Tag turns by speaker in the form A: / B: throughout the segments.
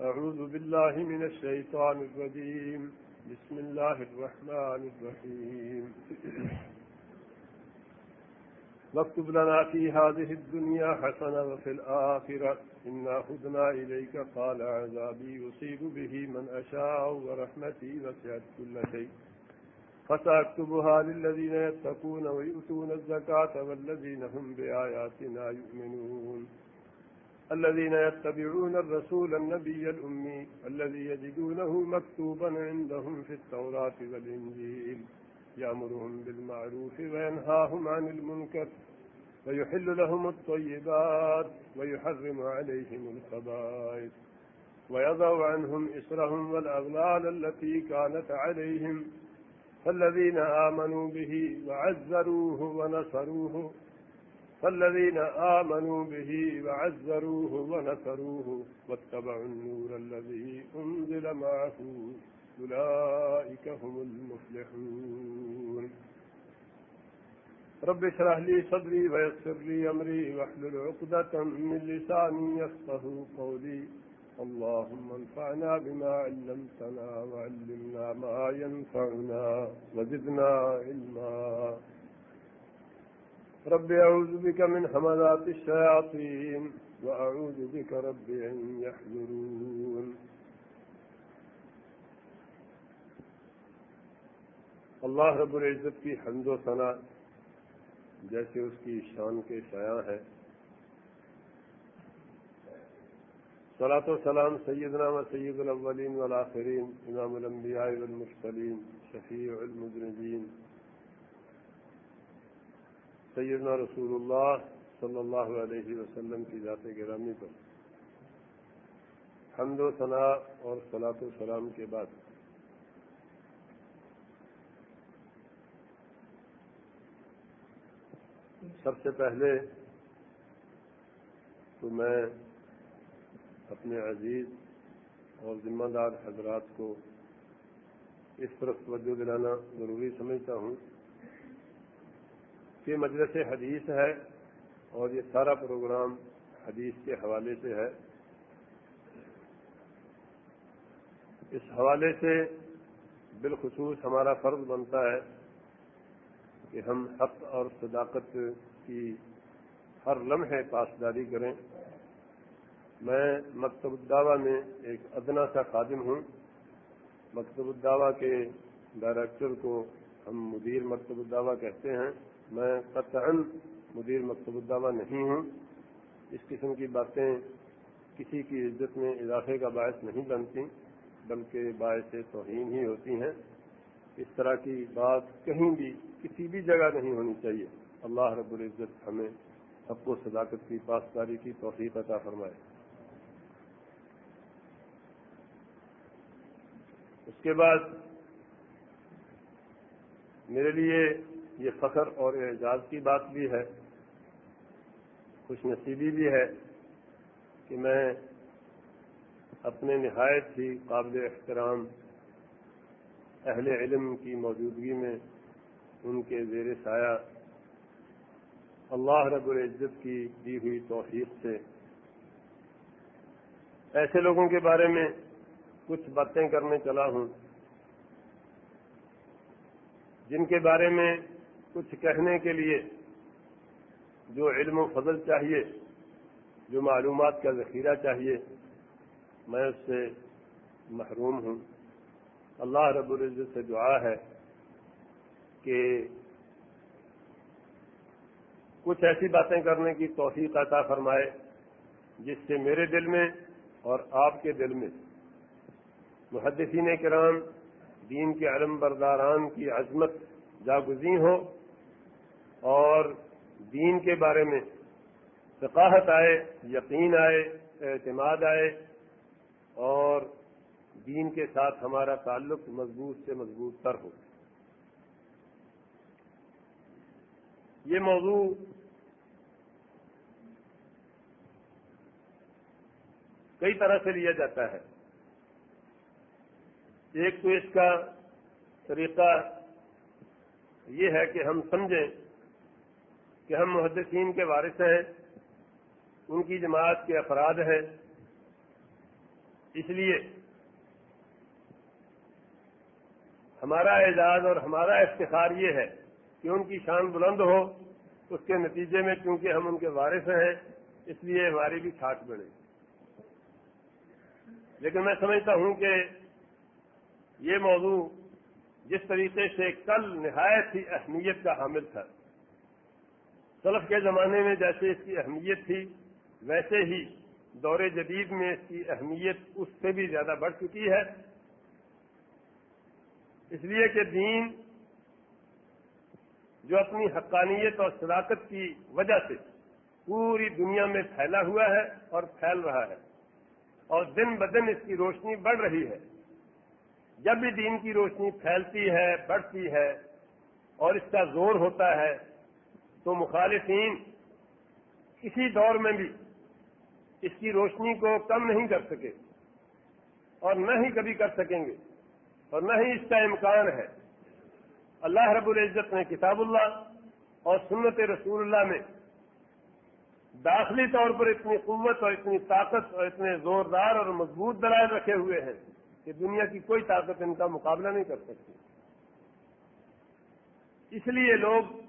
A: أعوذ بالله من الشيطان الرجيم. بسم الله الرحمن الرحيم. واكتب لنا في هذه الدنيا حسنة وفي الآخرة. إنا هدنا إليك قال عذابي يصيب به من أشاء ورحمتي وسعت كل شيء. فسأكتبها للذين يتقون ويؤتون الزكاة والذين هم بآياتنا يؤمنون. الذين يتبعون الرسول النبي الأمي الذي يجدونه مكتوبا عندهم في التوراة والإنجيل. يأمرهم بالمعروف وينهاهم عن المنكر ويحل لهم الطيبات ويحرم عليهم الخبائث ويضع عنهم إسرهم والأغلال التي كانت عليهم. فالذين آمنوا به وعزروه ونصروه فالذين آمنوا به وعزروه ونصروه واتبعوا النور الذي أنزل معه، أولئك هم المفلحون. رب اشرح لي صدري ويسر لي أمري واحلل عقدة من لساني يفقه قولي. اللهم انفعنا بما علمتنا وعلمنا ما ينفعنا وزدنا علما. رب أعوذ بك من حملات الشياطين وأعوذ بك رب أن يحذرون اللہ رب العزت کی حمد و ثنا جیسے اس کی شان کے شاع ہے صلاۃ و سلام سیدنا و سید الاولین والآخرین، امام الانبیاء والمرسلین، شفیع المذنبین سیدنا رسول اللہ صلی اللہ علیہ وسلم کی ذات گرامی پر۔ حمد و ثناء اور صلاۃ و سلام کے بعد۔ سب سے پہلے تو میں اپنے عزیز اور ذمہ دار حضرات کو اس طرف توجہ دلانا ضروری سمجھتا ہوں۔ کہ مجلس حدیث ہے اور یہ سارا پروگرام حدیث کے حوالے سے ہے۔ اس حوالے سے بالخصوص ہمارا فرض بنتا ہے کہ ہم حق اور صداقت کی ہر لمحے پاسداری کریں۔ میں مکتب الدعوہ میں ایک ادنا سا خادم ہوں۔ مکتب الدعوہ کے ڈائریکٹر کو ہم مدیر مکتب الدعوہ کہتے ہیں۔ میں قطعا مدیر مکتب الدعوہ نہیں ہوں۔ اس قسم کی باتیں کسی کی عزت میں اضافے کا باعث نہیں بنتی، بلکہ باعث توہین ہی ہوتی ہیں۔ اس طرح کی بات کہیں بھی کسی بھی جگہ نہیں ہونی چاہیے۔ اللہ رب العزت ہمیں حق و صداقت کی، پاسداری کی توفیق عطا فرمائے۔ اس کے بعد میرے لیے یہ فخر اور اعجاز کی بات بھی ہے، خوش نصیبی بھی ہے کہ میں اپنے نہایت ہی قابل احترام اہل علم کی موجودگی میں ان کے زیر سایہ اللہ رب العزت کی دی ہوئی توفیق سے ایسے لوگوں کے بارے میں کچھ باتیں کرنے چلا ہوں، جن کے بارے میں کچھ کہنے کے لیے جو علم و فضل چاہیے، جو معلومات کا ذخیرہ چاہیے، میں اس سے محروم ہوں۔ اللہ رب العزت سے دعا ہے کہ کچھ ایسی باتیں کرنے کی توفیق عطا فرمائے، جس سے میرے دل میں اور آپ کے دل میں محدثین کرام، دین کے علم برداران کی عظمت جاگزی ہو۔ اور دین کے بارے میں ثقافت آئے، یقین آئے، اعتماد آئے اور دین کے ساتھ ہمارا تعلق مضبوط سے مضبوط تر ہو یہ موضوع کئی طرح سے لیا جاتا ہے۔ ایک تو اس کا طریقہ یہ ہے کہ ہم سمجھیں کہ ہم محدثین کے وارث ہیں، ان کی جماعت کے افراد ہیں۔ اس لیے ہمارا اعزاز اور ہمارا افتخار یہ ہے کہ ان کی شان بلند ہو، اس کے نتیجے میں کیونکہ ہم ان کے وارث ہیں، اس لیے ہماری بھی کھاٹ بڑھے۔ لیکن میں سمجھتا ہوں کہ یہ موضوع جس طریقے سے کل نہایت ہی اہمیت کا حامل تھا۔ سلف کے زمانے میں جیسے اس کی اہمیت تھی، ویسے ہی دور جدید میں اس کی اہمیت اس سے بھی زیادہ بڑھ چکی ہے۔ اس لیے کہ دین جو اپنی حقانیت اور صداقت کی وجہ سے پوری دنیا میں پھیلا ہوا ہے اور پھیل رہا ہے اور دن بدن اس کی روشنی بڑھ رہی ہے۔ جب بھی دین کی روشنی پھیلتی ہے، بڑھتی ہے اور اس کا زور ہوتا ہے تو مخالفین کسی دور میں بھی اس کی روشنی کو کم نہیں کر سکے اور نہ ہی کبھی کر سکیں گے اور نہ ہی اس کا امکان ہے۔ اللہ رب العزت نے کتاب اللہ اور سنت رسول اللہ میں داخلی طور پر اتنی قوت اور اتنی طاقت اور اتنے زوردار اور مضبوط دلائل رکھے ہوئے ہیں کہ دنیا کی کوئی طاقت ان کا مقابلہ نہیں کر سکتی۔ اس لیے لوگ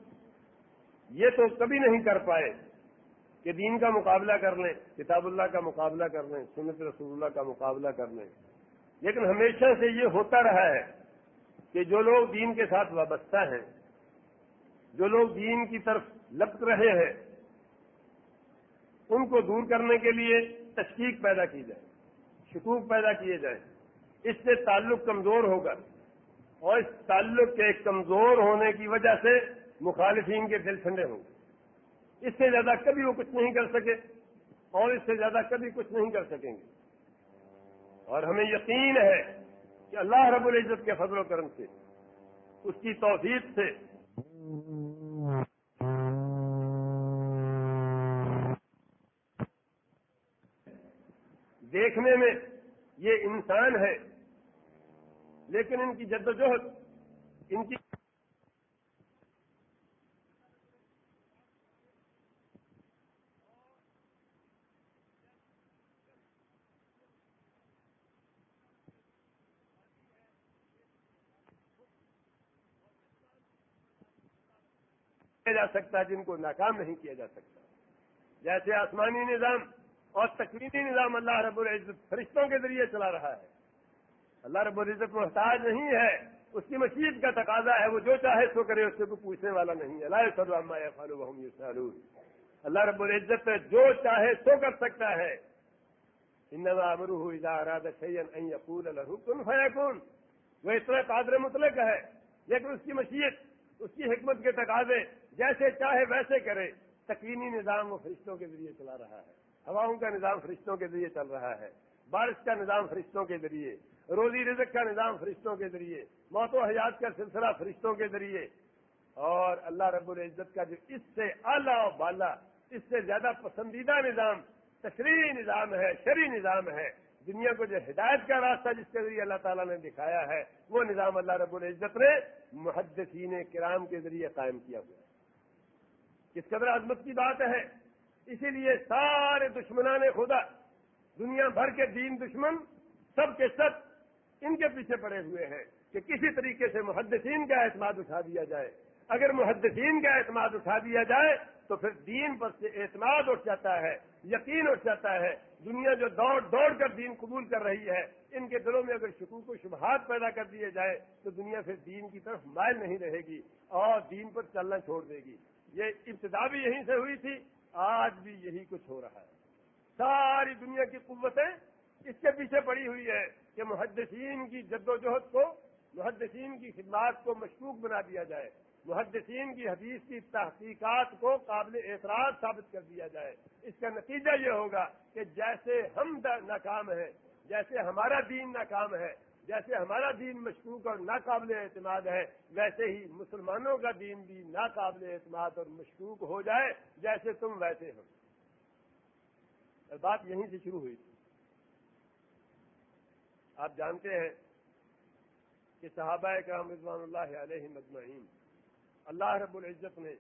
A: یہ تو کبھی نہیں کر پائے کہ دین کا مقابلہ کر لیں، کتاب اللہ کا مقابلہ کر لیں، سنت رسول اللہ کا مقابلہ کر لیں۔ لیکن ہمیشہ سے یہ ہوتا رہا ہے کہ جو لوگ دین کے ساتھ وابستہ ہیں، جو لوگ دین کی طرف لپک رہے ہیں، ان کو دور کرنے کے لیے تشکیق پیدا کی جائے، شکوک پیدا کیے جائیں۔ اس سے تعلق کمزور ہوگا اور اس تعلق کے کمزور ہونے کی وجہ سے مخالفین کے دل ٹھنڈے ہوں گے۔ اس سے زیادہ کبھی وہ کچھ نہیں کر سکے اور اس سے زیادہ کبھی کچھ نہیں کر سکیں گے۔ اور ہمیں یقین ہے کہ اللہ رب العزت کے فضل و کرم سے اس کی توفیق سے دیکھنے میں یہ انسان ہے، لیکن ان کی جدوجہد ان کی جا سکتا جن کو ناکام نہیں کیا جا سکتا جیسے آسمانی نظام اور تقریبی نظام اللہ رب العزت فرشتوں کے ذریعے چلا رہا ہے۔ اللہ رب العزت محتاج نہیں ہے، اس کی مشیت کا تقاضا ہے، وہ جو چاہے سو کرے، اس سے کوئی پوچھنے والا نہیں ہے۔ اللہ صلی فالو اللہ رب العزت جو چاہے سو کر سکتا ہے۔ انما امرہ اذا اراد شيئا ان يقول له كن فيكون۔ وہ اتنا قادر مطلق ہے، لیکن اس کی مشیت، اس کی حکمت کے تقاضے جیسے چاہے ویسے کرے تقینی نظام وہ فرشتوں کے ذریعے چلا رہا ہے۔ ہواؤں کا نظام فرشتوں کے ذریعے چل رہا ہے۔ بارش کا نظام فرشتوں کے ذریعے۔ روزی رزق کا نظام فرشتوں کے ذریعے۔ موت و حیات کا سلسلہ فرشتوں کے ذریعے۔ اور اللہ رب العزت کا جو اس سے اعلیٰ و بالا، اس سے زیادہ پسندیدہ نظام، تشریحی نظام ہے، شرعی نظام ہے، دنیا کو جو ہدایت کا راستہ جس کے ذریعے اللہ تعالیٰ نے دکھایا ہے، وہ نظام اللہ رب العزت نے محدثین کرام کے ذریعے قائم کیا ہوا ہے۔ کس قدر عظمت کی بات ہے۔ اسی لیے سارے دشمنان خدا، دنیا بھر کے دین دشمن سب کے سب ان کے پیچھے پڑے ہوئے ہیں کہ کسی طریقے سے محدثین کا اعتماد اٹھا دیا جائے۔ اگر محدثین کا اعتماد اٹھا دیا جائے تو پھر دین پر سے اعتماد اٹھ جاتا ہے، یقین اٹھ جاتا ہے۔ دنیا جو دوڑ دوڑ کر دین قبول کر رہی ہے، ان کے دلوں میں اگر شکوک و شبہات پیدا کر دیے جائے تو دنیا پھر دین کی طرف مائل نہیں رہے گی اور دین پر چلنا چھوڑ دے گی۔ یہ ابتدا بھی یہیں سے ہوئی تھی، آج بھی یہی کچھ ہو رہا ہے۔ ساری دنیا کی قوتیں اس کے پیچھے پڑی ہوئی ہے کہ محدثین کی جد و جہد کو، محدثین کی خدمات کو مشکوک بنا دیا جائے۔ محدثین کی حدیث کی تحقیقات کو قابل اعتراض ثابت کر دیا جائے۔ اس کا نتیجہ یہ ہوگا کہ جیسے ہم ناکام ہیں، جیسے ہمارا دین ناکام ہے جیسے ہمارا دین مشکوک اور ناقابل اعتماد ہے، ویسے ہی مسلمانوں کا دین بھی ناقابل اعتماد اور مشکوک ہو جائے جیسے تم ویسے ہو۔ بات یہیں سے شروع ہوئی تھی۔ آپ جانتے ہیں کہ صحابہ کرام رضوان اللہ علیہ مجمعین اللہ رب العزت نے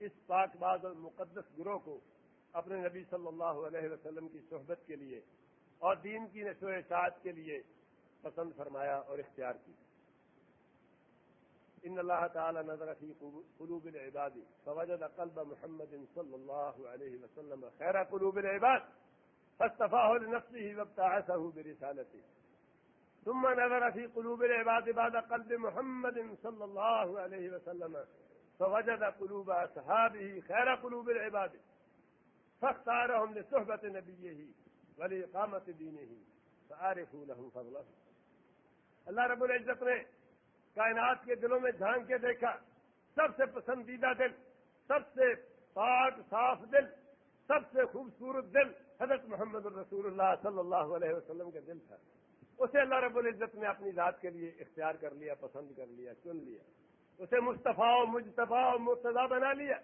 A: اس پاک باز اور مقدس گروہ کو اپنے نبی صلی اللہ علیہ وسلم کی صحبت کے لیے اور دین کی نشو اشاعت کے لیے پسند فرمایا اور اختیار کی۔ ان اللہ تعالی نظر فی قلوب العباد، فوجد قلب محمد صلی اللہ علیہ وسلم خیر قلوب العباد، فاستفاه لنفسه وابتعثه برسالته۔ ثم نظر في قلوب العباد بعد قلب محمد صلى الله عليه وسلم، فوجد قلوب أصحابه خير قلوب العباد، فاختارهم لصحبة نبيه ولإقامة دينه فعارفوا لهم فضله۔ اللہ رب العزت نے کائنات کے دلوں میں جھانک کے دیکھا، سب سے پسندیدہ دل، سب سے پاک، صاف دل، سب سے خوبصورت دل حضرت محمد الرسول اللہ صلی اللہ علیہ وسلم کا دل تھا۔ اسے اللہ رب العزت نے اپنی ذات کے لیے اختیار کر لیا، پسند کر لیا، چن لیا۔ اسے مصطفیٰ مجتفا و مرتضا بنا لیا۔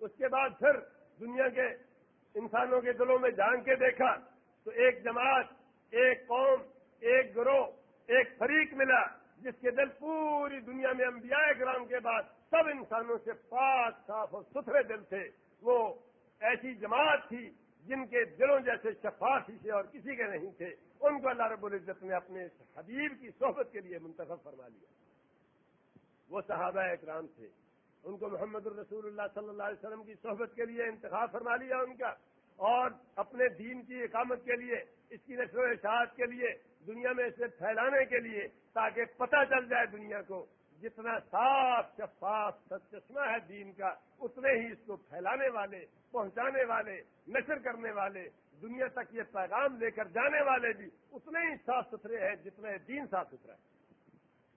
A: اس کے بعد پھر دنیا کے انسانوں کے دلوں میں جان کے دیکھا تو ایک جماعت، ایک قوم، ایک گروہ ایک فریق ملا جس کے دل پوری دنیا میں انبیاء گرام کے بعد سب انسانوں سے پاک، صاف اور ستھرے دل تھے۔ وہ ایسی جماعت تھی جن کے دلوں جیسے شفاف ہی اور کسی کے نہیں تھے۔ ان کو اللہ رب العزت نے اپنے حبیب کی صحبت کے لیے منتخب فرما لیا۔ وہ صحابہ اکرام تھے۔ ان کو محمد الرسول اللہ صلی اللہ علیہ وسلم کی صحبت کے لیے انتخاب فرما لیا ان کا۔ اور اپنے دین کی اقامت کے لیے، اس کی نشر و اشاعت کے لیے، دنیا میں اسے پھیلانے کے لیے تاکہ پتہ چل جائے دنیا کو جتنا صاف شفاف ست چشمہ ہے دین کا، اتنے ہی اس کو پھیلانے والے، پہنچانے والے، نشر کرنے والے، دنیا تک یہ پیغام لے کر جانے والے بھی اتنے ہی صاف ستھرے ہیں جتنے دین صاف ستھرا ہے۔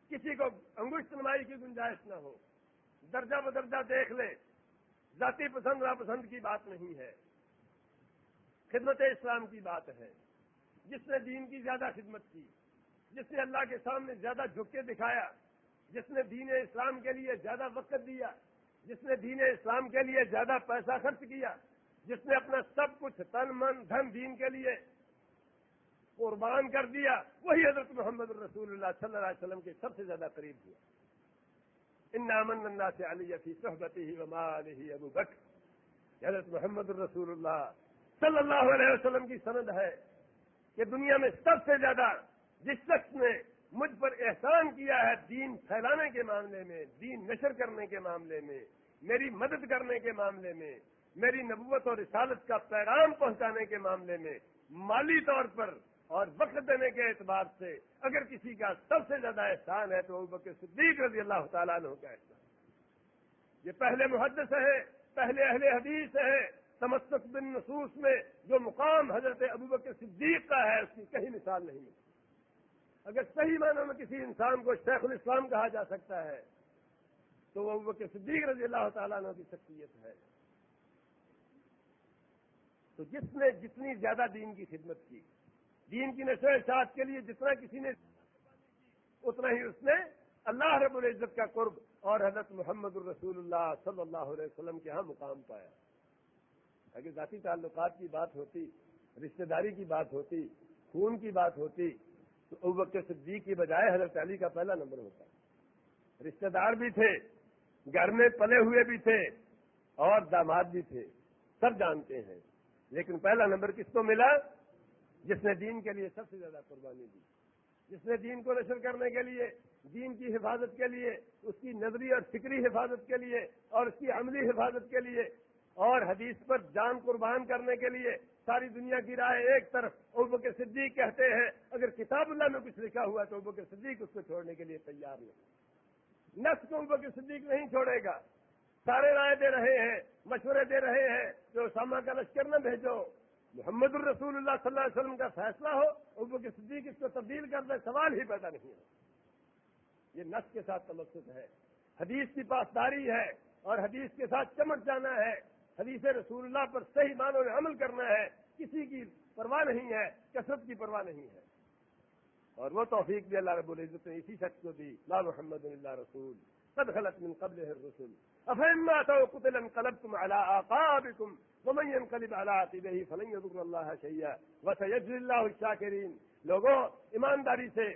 A: کسی کو انگوشت نمائی کی گنجائش نہ ہو، درجہ بدرجہ دیکھ لے، ذاتی پسند، ناپسند کی بات نہیں ہے۔ خدمت اسلام کی بات ہے۔ جس نے دین کی زیادہ خدمت کی، جس نے اللہ کے سامنے زیادہ جھک کے دکھایا، جس نے دین اسلام کے لیے زیادہ وقت دیا، جس نے دین اسلام کے لیے زیادہ پیسہ خرچ کیا، جس نے اپنا سب کچھ تن من دھن دین کے لیے قربان کر دیا، وہی حضرت محمد الرسول اللہ صلی اللہ علیہ وسلم کے سب سے زیادہ قریب ہوا ان نامن اللہ سے علی فی صحبتی ہی ومال ہی ابو بکر حضرت محمد الرسول اللہ صلی اللہ علیہ وسلم کی سند ہے کہ دنیا میں سب سے زیادہ جس شخص نے مجھ پر احسان کیا ہے دین پھیلانے کے معاملے میں، دین نشر کرنے کے معاملے میں، میری مدد کرنے کے معاملے میں، میری نبوت اور رسالت کا پیغام پہنچانے کے معاملے میں مالی طور پر اور وقت دینے کے اعتبار سے اگر کسی کا سب سے زیادہ احسان ہے تو وہ صدیق رضی اللہ تعالیٰ عنہ کا احسان۔ یہ پہلے محدث ہے، پہلے اہل حدیث ہے تمسک بن نصوص میں جو مقام حضرت ابوبکر صدیق کا ہے، اس کی کہیں مثال نہیں اگر صحیح معنوں میں کسی انسان کو شیخ الاسلام کہا جا سکتا ہے، تو وہ ابوبکر صدیق رضی اللہ تعالیٰ عنہ کی شخصیت ہے۔ تو جس نے جتنی زیادہ دین کی خدمت کی، دین کی نشو اشاعت کے لیے جتنا کسی نے اتنا ہی اس نے اللہ رب العزت کا قرب اور حضرت محمد الرسول اللہ صلی اللہ علیہ وسلم کے ہاں مقام پایا۔ اگر ذاتی تعلقات کی بات ہوتی، رشتہ داری کی بات ہوتی، خون کی بات ہوتی، تو ابکر صدیق کی بجائے حضرت علی کا پہلا نمبر ہوتا۔ رشتہ دار بھی تھے، گھر میں پلے ہوئے بھی تھے اور داماد بھی تھے، سب جانتے ہیں۔ لیکن پہلا نمبر کس کو ملا؟ جس نے دین کے لیے سب سے زیادہ قربانی دی۔ جس نے دین کو نشر کرنے کے لیے، دین کی حفاظت کے لیے، اس کی نظری اور فکری حفاظت کے لیے اور اس کی عملی حفاظت کے لیے اور حدیث پر جان قربان کرنے کے لیے ساری دنیا کی رائے ایک طرف ابو کے صدیق کہتے ہیں، اگر کتاب اللہ میں کچھ لکھا ہوا تو ابو کے صدیق اس کو چھوڑنے کے لیے تیار نہیں۔ نفس کو ابو کے صدیق نہیں چھوڑے گا۔ سارے رائے دے رہے ہیں، مشورے دے رہے ہیں جو ساما کا لشکر نہ بھیجو۔ محمد الرسول اللہ صلی اللہ علیہ وسلم کا فیصلہ ہو، ابو کے صدیق اس کو تبدیل کر دے، سوال ہی پیدا نہیں ہے یہ نفس کے ساتھ تمسد ہے۔ حدیث کی پاسداری ہے اور حدیث کے ساتھ چمٹ جانا ہے۔ حدیث رسول اللہ پر صحیح معنوں میں عمل کرنا ہے، کسی کی پرواہ نہیں ہے، کثرت کی پرواہ نہیں ہے۔ اور وہ توفیق بھی اللہ رب العزت نے اسی شخص کو دی، لا محمد اللہ رسول، قد خلت من قبل الرسل۔ افما تو قتل انقلبتم على اعقابكم ومن ينقلب على عقبه فلن يضر الله شيئا۔ وسيجزي الله الشاكرين۔ لوگوں ایمانداری سے،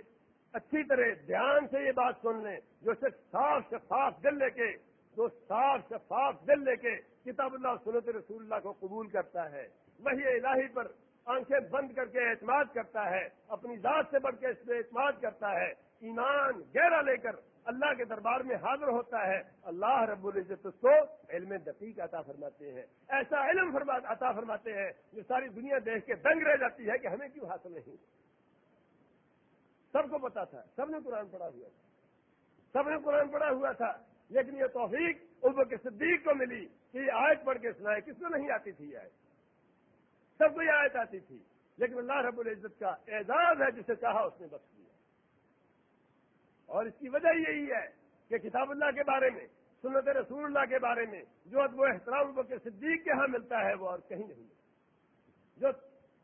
A: اچھی طرح دھیان سے یہ بات سن لیں، جو صرف صاف شفاف دل لے کے جو صاف شفاف دل لے کے کتاب اللہ سنت رسول اللہ کو قبول کرتا ہے وہی الہی پر آنکھیں بند کر کے اعتماد کرتا ہے، اپنی ذات سے بڑھ کے اس پہ اعتماد کرتا ہے۔ ایمان گہرا لے کر اللہ کے دربار میں حاضر ہوتا ہے۔ اللہ رب العزت اس کو علم دقیق عطا فرماتے ہیں۔ ایسا علم عطا فرماتے ہیں جو ساری دنیا دیکھ کے دنگ رہ جاتی ہے کہ ہمیں کیوں حاصل نہیں۔ سب کو پتا تھا، سب نے قرآن پڑھا ہوا تھا۔ سب نے قرآن پڑھا ہوا تھا۔ لیکن یہ توفیق ابو کے صدیق کو ملی کہ یہ آیت پڑھ کے سنائے، کس کو نہیں آتی تھی آیت؟ سب کو یہ آیت آتی تھی، لیکن اللہ رب العزت کا اعزاز ہے جسے چاہا اس نے بخش دیا۔ اور اس کی وجہ یہی ہے کہ کتاب اللہ کے بارے میں، سنت رسول اللہ کے بارے میں، جو وہ احترام ابو کے صدیق کے ہاں ملتا ہے، وہ اور کہیں نہیں۔ ملتا جو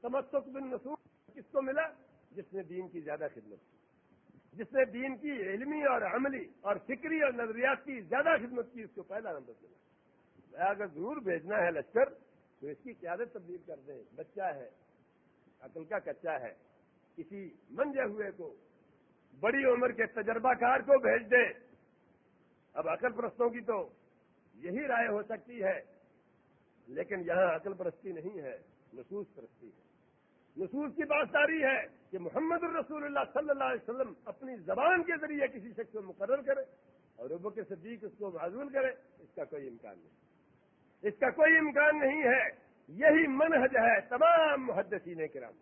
A: تمسک بن نسول کس کو ملا؟ جس نے دین کی زیادہ خدمت کی۔ جس نے دین کی علمی اور عملی اور فکری اور نظریات کی زیادہ خدمت کی، اس کو پہلا نمبر ملا اگر ضرور بھیجنا ہے لشکر، تو اس کی قیادت تبدیل کر دیں۔ بچہ ہے، عقل کا کچا ہے۔ کسی منجے ہوئے کو، بڑی عمر کے تجربہ کار کو بھیج دیں۔ اب عقل پرستوں کی تو یہی رائے ہو سکتی ہے۔ لیکن یہاں عقل پرستی نہیں ہے محسوس پرستی ہے۔ نصوص کی بات ساری ہے۔ کہ محمد الرسول اللہ صلی اللہ علیہ وسلم اپنی زبان کے ذریعے کسی شخص کو مقرر کرے اور ابو کے صدیق اس کو معذول کرے، اس کا کوئی امکان نہیں۔ اس کا کوئی امکان نہیں ہے۔ یہی منحج ہے تمام محدثین کرام۔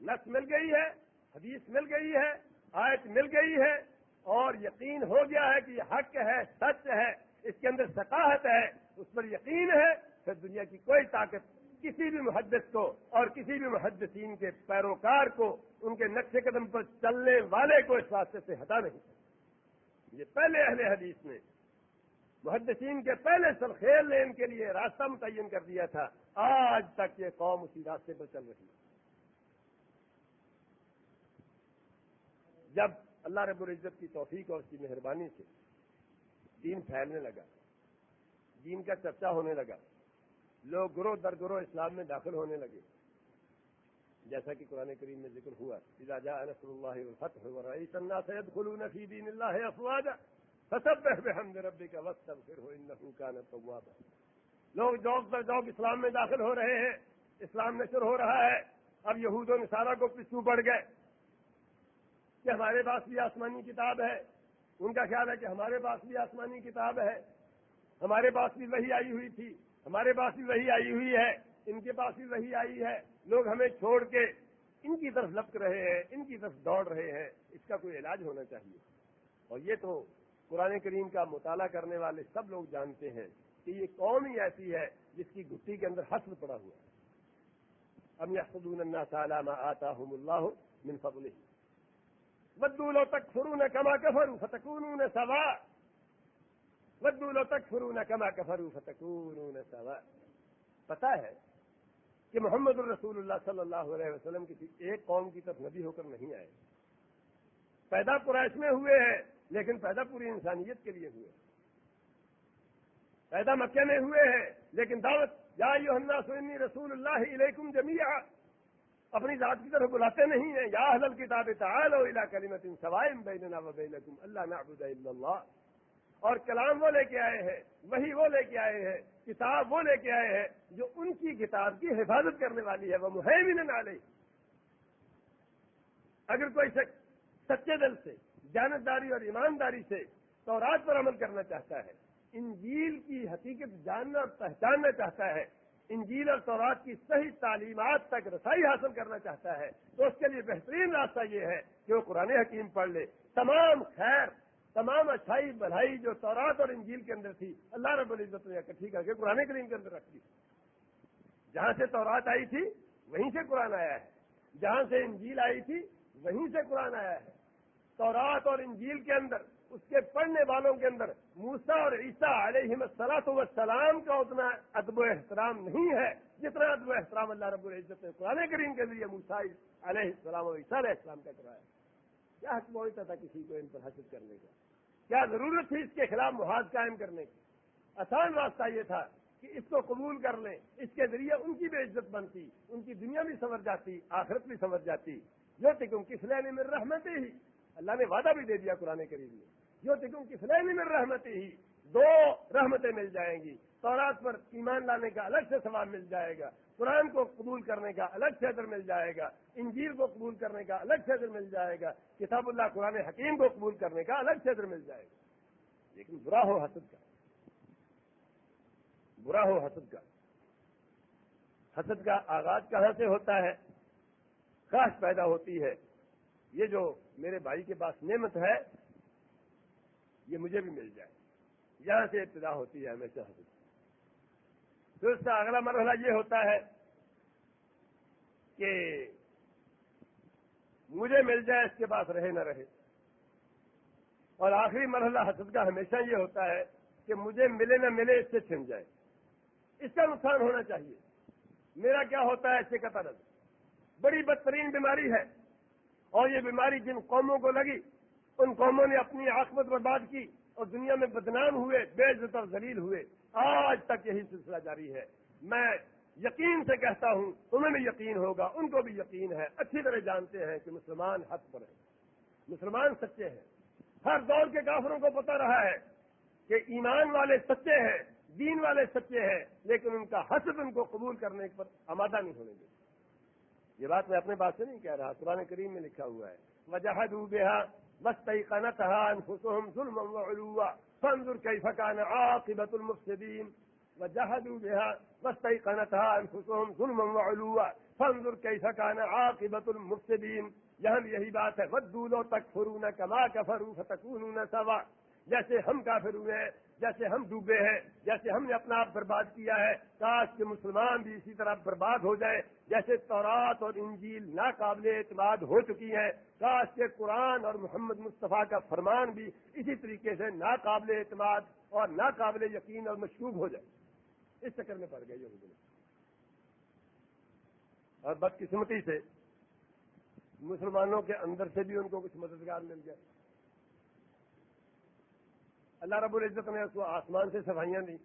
A: نس مل گئی ہے، حدیث مل گئی ہے، آیت مل گئی ہے اور یقین ہو گیا ہے کہ یہ حق ہے، سچ ہے، اس کے اندر ثقافت ہے، اس پر یقین ہے، پھر دنیا کی کوئی طاقت کسی بھی محدث کو اور کسی بھی محدثین کے پیروکار کو ان کے نقش قدم پر چلنے والے کو اس راستے سے ہٹا نہیں یہ پہلے اہل حدیث نے محدثین کے پہلے سرخیل نے ان کے لیے راستہ متعین کر دیا تھا۔ آج تک یہ قوم اسی راستے پر چل رہی ہے۔ جب اللہ رب العزت کی توفیق اور اس کی مہربانی سے دین پھیلنے لگا، دین کا چرچا ہونے لگا لوگ گروہ در گروہ اسلام میں داخل ہونے لگے۔ جیسا کہ قرآن کریم میں ذکر ہوا جاء نصر اللہ الفتح ورئیس الناس يدخلون فی دین اللہ افواجا، فسبح بحمد ربک واستغفرہ انہو کان توابا. لوگ جوک در جوک اسلام میں داخل ہو رہے ہیں، اسلام نشر ہو رہا ہے، اب یہود و نصارہ کو پچھو بڑھ گئے۔ کہ ہمارے پاس بھی آسمانی کتاب ہے، ان کا خیال ہے کہ ہمارے پاس بھی آسمانی کتاب ہے۔ ہمارے پاس بھی وہی آئی ہوئی تھی۔ ہمارے پاس بھی وہی آئی ہوئی ہے، ان کے پاس بھی وہی آئی ہے۔ لوگ ہمیں چھوڑ کے ان کی طرف لپک رہے ہیں، ان کی طرف دوڑ رہے ہیں۔ اس کا کوئی علاج ہونا چاہیے۔ اور یہ تو قرآن کریم کا مطالعہ کرنے والے سب لوگ جانتے ہیں کہ یہ قوم ہی ایسی ہے جس کی گٹی کے اندر حسن پڑا ہوا ہے۔ اب یحصدون الناس على ما آتاهم الله من فضله بدو لو تکفرون كما كفروا فتكونون سواء۔ ودو لو تکفرو نہ کما کفرو فتکون سوا۔ پتا ہے کہ محمد الرسول اللہ صلی اللہ علیہ وسلم کسی ایک قوم کی طرف نبی ہو کر نہیں آئے۔ پیدا قرائش میں ہوئے ہیں، لیکن پیدا پوری انسانیت کے لیے ہوئے۔ پیدا مکے میں ہوئے ہیں، لیکن دعوت، یا سنی رسول اللہ علیکم جمیا اپنی ذات کی طرف بلاتے نہیں ہیں۔ یا حل کتاب تعالوا الى كلمه سواء بيننا وبينكم الا نعبد الا الله اور کلام وہ لے کے آئے ہیں وہی وہ لے کے آئے ہیں، کتاب وہ لے کے آئے ہیں جو ان کی کتاب کی حفاظت کرنے والی ہے وہ مہم نالے اگر کوئی شخص سچے دل سے، جانتداری اور ایمانداری سے تورات پر عمل کرنا چاہتا ہے، انجیل کی حقیقت جاننا اور پہچاننا چاہتا ہے، انجیل اور تورات کی صحیح تعلیمات تک رسائی حاصل کرنا چاہتا ہے، تو اس کے لیے بہترین راستہ یہ ہے کہ وہ قرآن حکیم پڑھ لے۔ تمام خیر تمام اچھائی بھلائی جو تورات اور انجیل کے اندر تھی، اللہ رب العزت نے اکٹھی کر کے قرآن کریم کے اندر رکھ دی۔ جہاں سے تورات آئی تھی، وہیں سے قرآن آیا ہے۔ جہاں سے انجیل آئی تھی، وہیں سے قرآن آیا ہے۔ تورات اور انجیل کے اندر، اس کے پڑھنے والوں کے اندر موسا اور عیسیٰ علیہ سلاط وسلام کا اتنا ادب و احترام نہیں ہے جتنا ادب و احترام اللہ رب العزت نے قرآن کریم کے ذریعے موسا علیہ السلام اور عیسیٰ علیہ السلام کا کرایا۔ کیا حق پہنچتا تھا کسی کو ان پر حسد کرنے کا؟ کیا ضرورت تھی اس کے خلاف محاذ قائم کرنے کی؟ آسان راستہ یہ تھا کہ اس کو قبول کر لیں۔ اس کے ذریعے ان کی بھی عزت بنتی، ان کی دنیا بھی سمجھ جاتی، آخرت بھی سمجھ جاتی۔ جو تکم کس لینے میں رحمت ہی، اللہ نے وعدہ بھی دے دیا قرآن کریم میں جو تکم کس لینے میں رحمت ہی، دو رحمتیں مل جائیں گی۔ تورات پر ایمان لانے کا الگ سے ثواب مل جائے گا۔ قرآن کو قبول کرنے کا الگ سے ادر مل جائے گا۔ انجیر کو قبول کرنے کا الگ سے ادر مل جائے گا۔ کتاب اللہ، قرآن حکیم کو قبول کرنے کا الگ سے ادر مل جائے گا۔ لیکن برا ہو حسد کا۔ برا ہو حسد کا۔ حسد کا آغاز کہاں سے ہوتا ہے؟ خاص پیدا ہوتی ہے۔ یہ جو میرے بھائی کے پاس نعمت ہے، یہ مجھے بھی مل جائے۔ یہاں سے ابتدا ہوتی ہے ہمیشہ حسد۔ پھر اس کا اگلا مرحلہ یہ ہوتا ہے کہ مجھے مل جائے اس کے پاس رہے نہ رہے۔ اور آخری مرحلہ حسد کا ہمیشہ یہ ہوتا ہے کہ مجھے ملے نہ ملے اس سے چھن جائے۔ اس کا نقصان ہونا چاہیے۔ میرا کیا ہوتا ہے؟ اس سے قطر بڑی بدترین بیماری ہے۔ اور یہ بیماری جن قوموں کو لگی، ان قوموں نے اپنی آخمت برباد کی اور دنیا میں بدنام ہوئے، بے عزت اور ذلیل ہوئے۔ آج تک یہی سلسلہ جاری ہے۔ میں یقین سے کہتا ہوں، تمہیں بھی یقین ہوگا، ان کو بھی یقین ہے۔ اچھی طرح جانتے ہیں کہ مسلمان حق پر ہیں۔ مسلمان سچے ہیں۔ ہر دور کے کافروں کو پتا رہا ہے کہ ایمان والے سچے ہیں، دین والے سچے ہیں، لیکن ان کا حسب ان کو قبول کرنے پر آمادہ نہیں ہونے گے یہ بات میں اپنے بات سے نہیں کہہ رہا، قرآن کریم میں لکھا ہوا ہے۔ وجہ ڈوبے انفسهم ظلما وعلوا۔ فانظر كيف كان عاقبة المفسدين وجهدوا بها واستيقنتها أنفسهم ظلما وعلوا. فانظر كيف كان عاقبة المفسدين. یہاں یہی بات ہے ودو لو تکفرون کما کفروا فتكونون سوا. جیسے ہم کافر ہوئے جیسے ہم ڈوبے ہیں، جیسے ہم نے اپنا آپ برباد کیا ہے، کاش کے مسلمان بھی اسی طرح برباد ہو جائے، جیسے تورات اور انجیل ناقابل اعتماد ہو چکی ہے کاش کے قرآن اور محمد مصطفیٰ کا فرمان بھی اسی طریقے سے ناقابل اعتماد اور ناقابل یقین اور مشکوک ہو جائے۔ اس چکر میں پڑ گئے یہ اور بدقسمتی سے مسلمانوں کے اندر سے بھی ان کو کچھ مددگار مل گئے اللہ رب العزت نے اس کو آسمان سے صفائیاں دی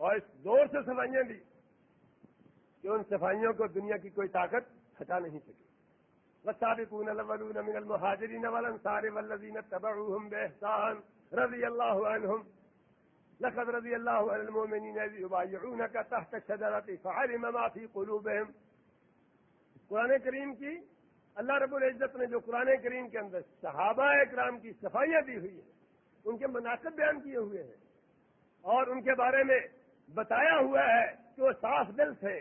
A: اور اس دور سے صفائیاں دی کہ ان صفائیوں کو دنیا کی کوئی طاقت ہٹا نہیں سکی والسابقون الاولون من المهاجرين والانصار والذين اتبعوهم باحسان رضي الله عنهم۔ لقد رضي الله عن المؤمنين اذ يبايعونك تحت الشجره فعلم ما في قلوبهم۔ قرآن کریم کی اللہ رب العزت نے جو قرآن کریم کے اندر صحابہ اکرام کی صفائیاں دی ہوئی ہیں ان کے مناسب بیان کیے ہوئے ہیں۔ اور ان کے بارے میں بتایا ہوا ہے کہ وہ صاف دل تھے،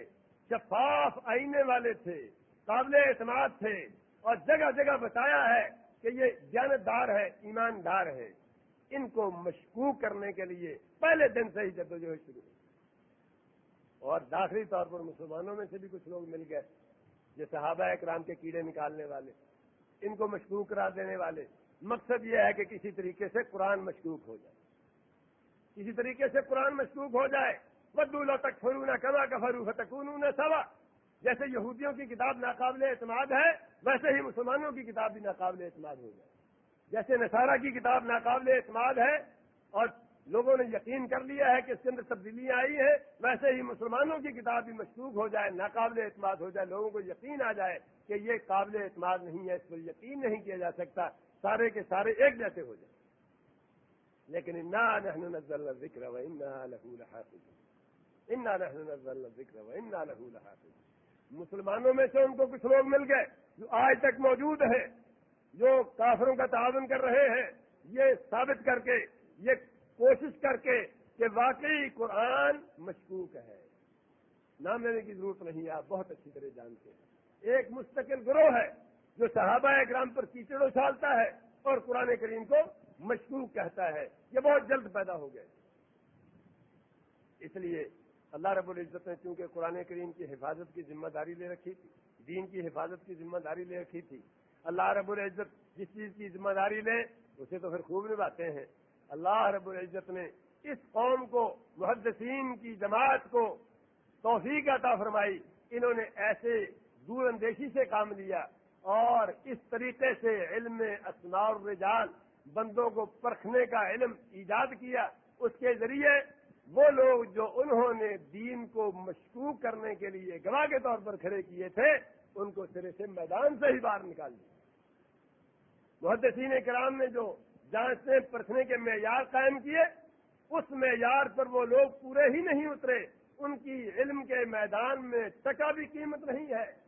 A: شفاف آئینے والے تھے، قابل اعتماد تھے۔ اور جگہ جگہ بتایا ہے کہ یہ جاندار ہے، ایماندار ہے۔ ان کو مشکوک کرنے کے لیے پہلے دن سے ہی جدوجہد شروع ہوئی۔ اور داخلی طور پر مسلمانوں میں سے بھی کچھ لوگ مل گئے جو صحابہ اکرام کے کیڑے نکالنے والے، ان کو مشکوک کرا دینے والے۔ مقصد یہ ہے کہ کسی طریقے سے قرآن مشکوک ہو جائے۔ کسی طریقے سے قرآن مشکوک ہو جائے۔ بدولہ تک فرونا کما کا فروخ تکون سوا جیسے یہودیوں کی کتاب ناقابل اعتماد ہے، ویسے ہی مسلمانوں کی کتاب بھی ناقابل اعتماد ہو جائے۔ جیسے نصارہ کی کتاب ناقابل اعتماد ہے اور لوگوں نے یقین کر لیا ہے کہ اس کے اندر تبدیلیاں آئی ہیں، ویسے ہی مسلمانوں کی کتاب بھی مشکوک ہو جائے، ناقابل اعتماد ہو جائے، لوگوں کو یقین آ جائے کہ یہ قابل اعتماد نہیں ہے، اس پر یقین نہیں کیا جا سکتا۔ سارے کے سارے ایک جیسے ہو جائیں۔ لیکن انا نحن نزلنا الذکر و انا له لحافظ انا نحن نزلنا الذکر و انا له لحافظ مسلمانوں میں سے ان کو کچھ لوگ مل گئے جو آج تک موجود ہیں، جو کافروں کا تعاون کر رہے ہیں۔ یہ ثابت کر کے، یہ کوشش کر کے کہ واقعی قرآن مشکوک ہے۔ نام لینے کی ضرورت نہیں ہے آپ بہت اچھی طرح جانتے ہیں۔ ایک مستقل گروہ ہے۔ جو صحابہ اکرام پر کیچڑ اچھالتا ہے اور قرآن کریم کو مشکوک کہتا ہے، یہ بہت جلد پیدا ہو گئے اس لیے اللہ رب العزت نے چونکہ قرآن کریم کی حفاظت کی ذمہ داری لے رکھی تھی، دین کی حفاظت کی ذمہ داری لے رکھی تھی، اللہ رب العزت جس چیز کی ذمہ داری لے، اسے تو پھر خوب نبھاتے ہیں۔ اللہ رب العزت نے اس قوم کو، محدثین کی جماعت کو توفیق عطا فرمائی۔ انہوں نے ایسے دور اندیشی سے کام لیا اور اس طریقے سے علم اسماء الرجال، بندوں کو پرکھنے کا علم ایجاد کیا، اس کے ذریعے وہ لوگ جو انہوں نے دین کو مشکوک کرنے کے لیے گواہ کے طور پر کھڑے کیے تھے، ان کو سرے سے میدان سے ہی باہر نکال دیا۔ محدثین کرام نے جو جانچنے پرکھنے کے معیار قائم کیے، اس معیار پر وہ لوگ پورے ہی نہیں اترے۔ ان کی علم کے میدان میں ٹکا بھی قیمت نہیں ہے۔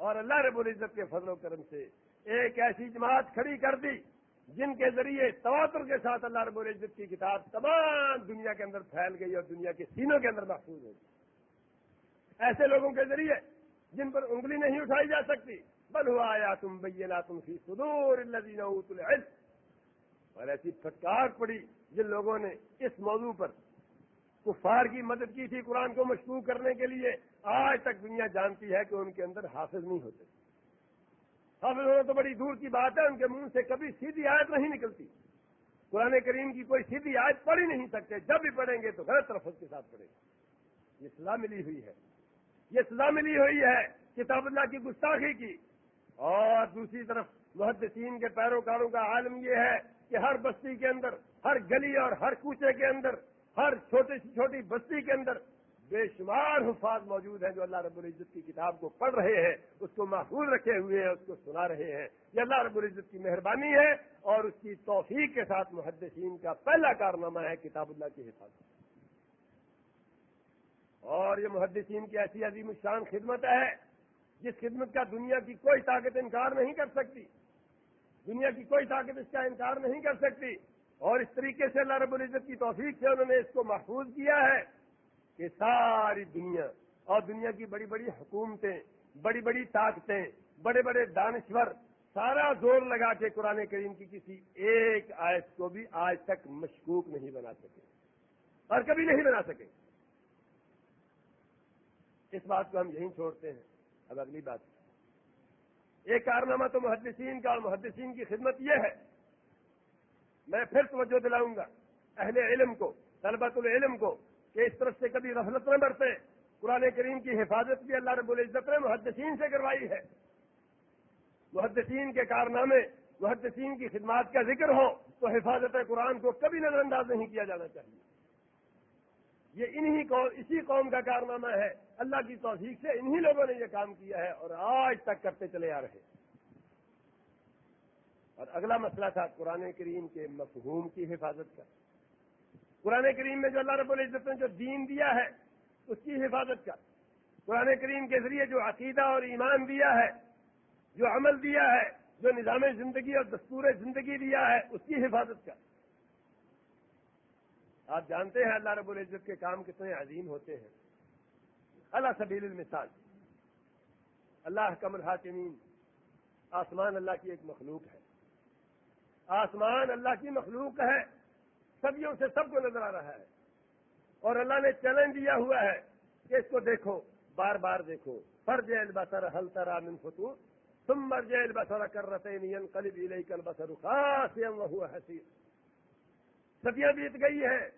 A: اور اللہ رب العزت کے فضل و کرم سے ایک ایسی جماعت کھڑی کر دی جن کے ذریعے تواتر کے ساتھ اللہ رب العزت کی کتاب تمام دنیا کے اندر پھیل گئی اور دنیا کے سینوں کے اندر محفوظ ہو گئی۔ ایسے لوگوں کے ذریعے جن پر انگلی نہیں اٹھائی جا سکتی۔ بل ہوا آیا تم بینا تم فی سدور العلم۔ اور ایسی پھٹکار پڑی جن لوگوں نے اس موضوع پر کفار کی مدد کی تھی قرآن کو مشکوک کرنے کے لیے۔ آج تک دنیا جانتی ہے کہ ان کے اندر حافظ نہیں ہوتے۔ حافظ ہونا تو بڑی دور کی بات ہے، ان کے منہ سے کبھی سیدھی آیت نہیں نکلتی۔ قرآن کریم کی کوئی سیدھی آیت پڑھ ہی نہیں سکتے۔ جب بھی پڑھیں گے تو غلط لفظ کے ساتھ پڑھیں۔ گے یہ سزا ملی ہوئی ہے۔ یہ سزا ملی ہوئی ہے کتاب اللہ کی گستاخی کی۔ اور دوسری طرف محدثین کے پیروکاروں کا عالم یہ ہے کہ ہر بستی کے اندر، ہر گلی اور ہر کوچے کے اندر، ہر چھوٹی سی چھوٹی بستی کے اندر بے شمار حفاظ موجود ہیں جو اللہ رب العزت کی کتاب کو پڑھ رہے ہیں، اس کو محفوظ رکھے ہوئے ہیں، اس کو سنا رہے ہیں۔ یہ اللہ رب العزت کی مہربانی ہے اور اس کی توفیق کے ساتھ محدثین کا پہلا کارنامہ ہے کتاب اللہ کی حفاظت۔ اور یہ محدثین کی ایسی عظیم الشان خدمت ہے جس خدمت کا دنیا کی کوئی طاقت انکار نہیں کر سکتی۔ دنیا کی کوئی طاقت اس کا انکار نہیں کر سکتی۔ اور اس طریقے سے اللہ رب العزت کی توفیق سے انہوں نے اس کو محفوظ کیا ہے۔ کہ ساری دنیا اور دنیا کی بڑی بڑی حکومتیں، بڑی بڑی طاقتیں، بڑے بڑے دانشور، سارا زور لگا کے قرآن کریم کی کسی ایک آیت کو بھی آج تک مشکوک نہیں بنا سکے اور کبھی نہیں بنا سکے۔ اس بات کو ہم یہیں چھوڑتے ہیں۔ اب اگلی بات۔ ایک کارنامہ تو محدثین کا اور محدثین کی خدمت یہ ہے۔ میں پھر توجہ دلاؤں گا اہل علم کو طلبت العلم کو۔ کہ اس طرف سے کبھی غفلت نہ برتے۔ قرآن کریم کی حفاظت بھی اللہ رب العزت نے محدثین سے کروائی ہے۔ محدثین کے کارنامے، محدثین کی خدمات کا ذکر ہو تو حفاظت قرآن کو کبھی نظر انداز نہیں کیا جانا چاہیے۔ یہ انہی قوم، اسی قوم کا کارنامہ ہے۔ اللہ کی توفیق سے انہی لوگوں نے یہ کام کیا ہے اور آج تک کرتے چلے آ رہے۔ اور اگلا مسئلہ تھا قرآن کریم کے مفہوم کی حفاظت کا۔ قرآن کریم میں جو اللہ رب العزت نے جو دین دیا ہے، اس کی حفاظت کا۔ قرآن کریم کے ذریعے جو عقیدہ اور ایمان دیا ہے، جو عمل دیا ہے، جو نظام زندگی اور دستور زندگی دیا ہے، اس کی حفاظت کا۔ آپ جانتے ہیں اللہ رب العزت کے کام کتنے عظیم ہوتے ہیں۔ اللہ سبیل المثال۔ اللہ کمر الحاکمین آسمان اللہ کی ایک مخلوق ہے۔ آسمان اللہ کی مخلوق ہے۔ سبیوں سے سب کو نظر آ رہا ہے۔ اور اللہ نے چیلنج دیا ہوا ہے کہ اس کو دیکھو، بار بار دیکھو۔ فرج البصر حل ترا من فتور تم مرج البصر کر رہتے نین کلب علیہ کل بسر وہ حسین صدیاں بیت گئی ہیں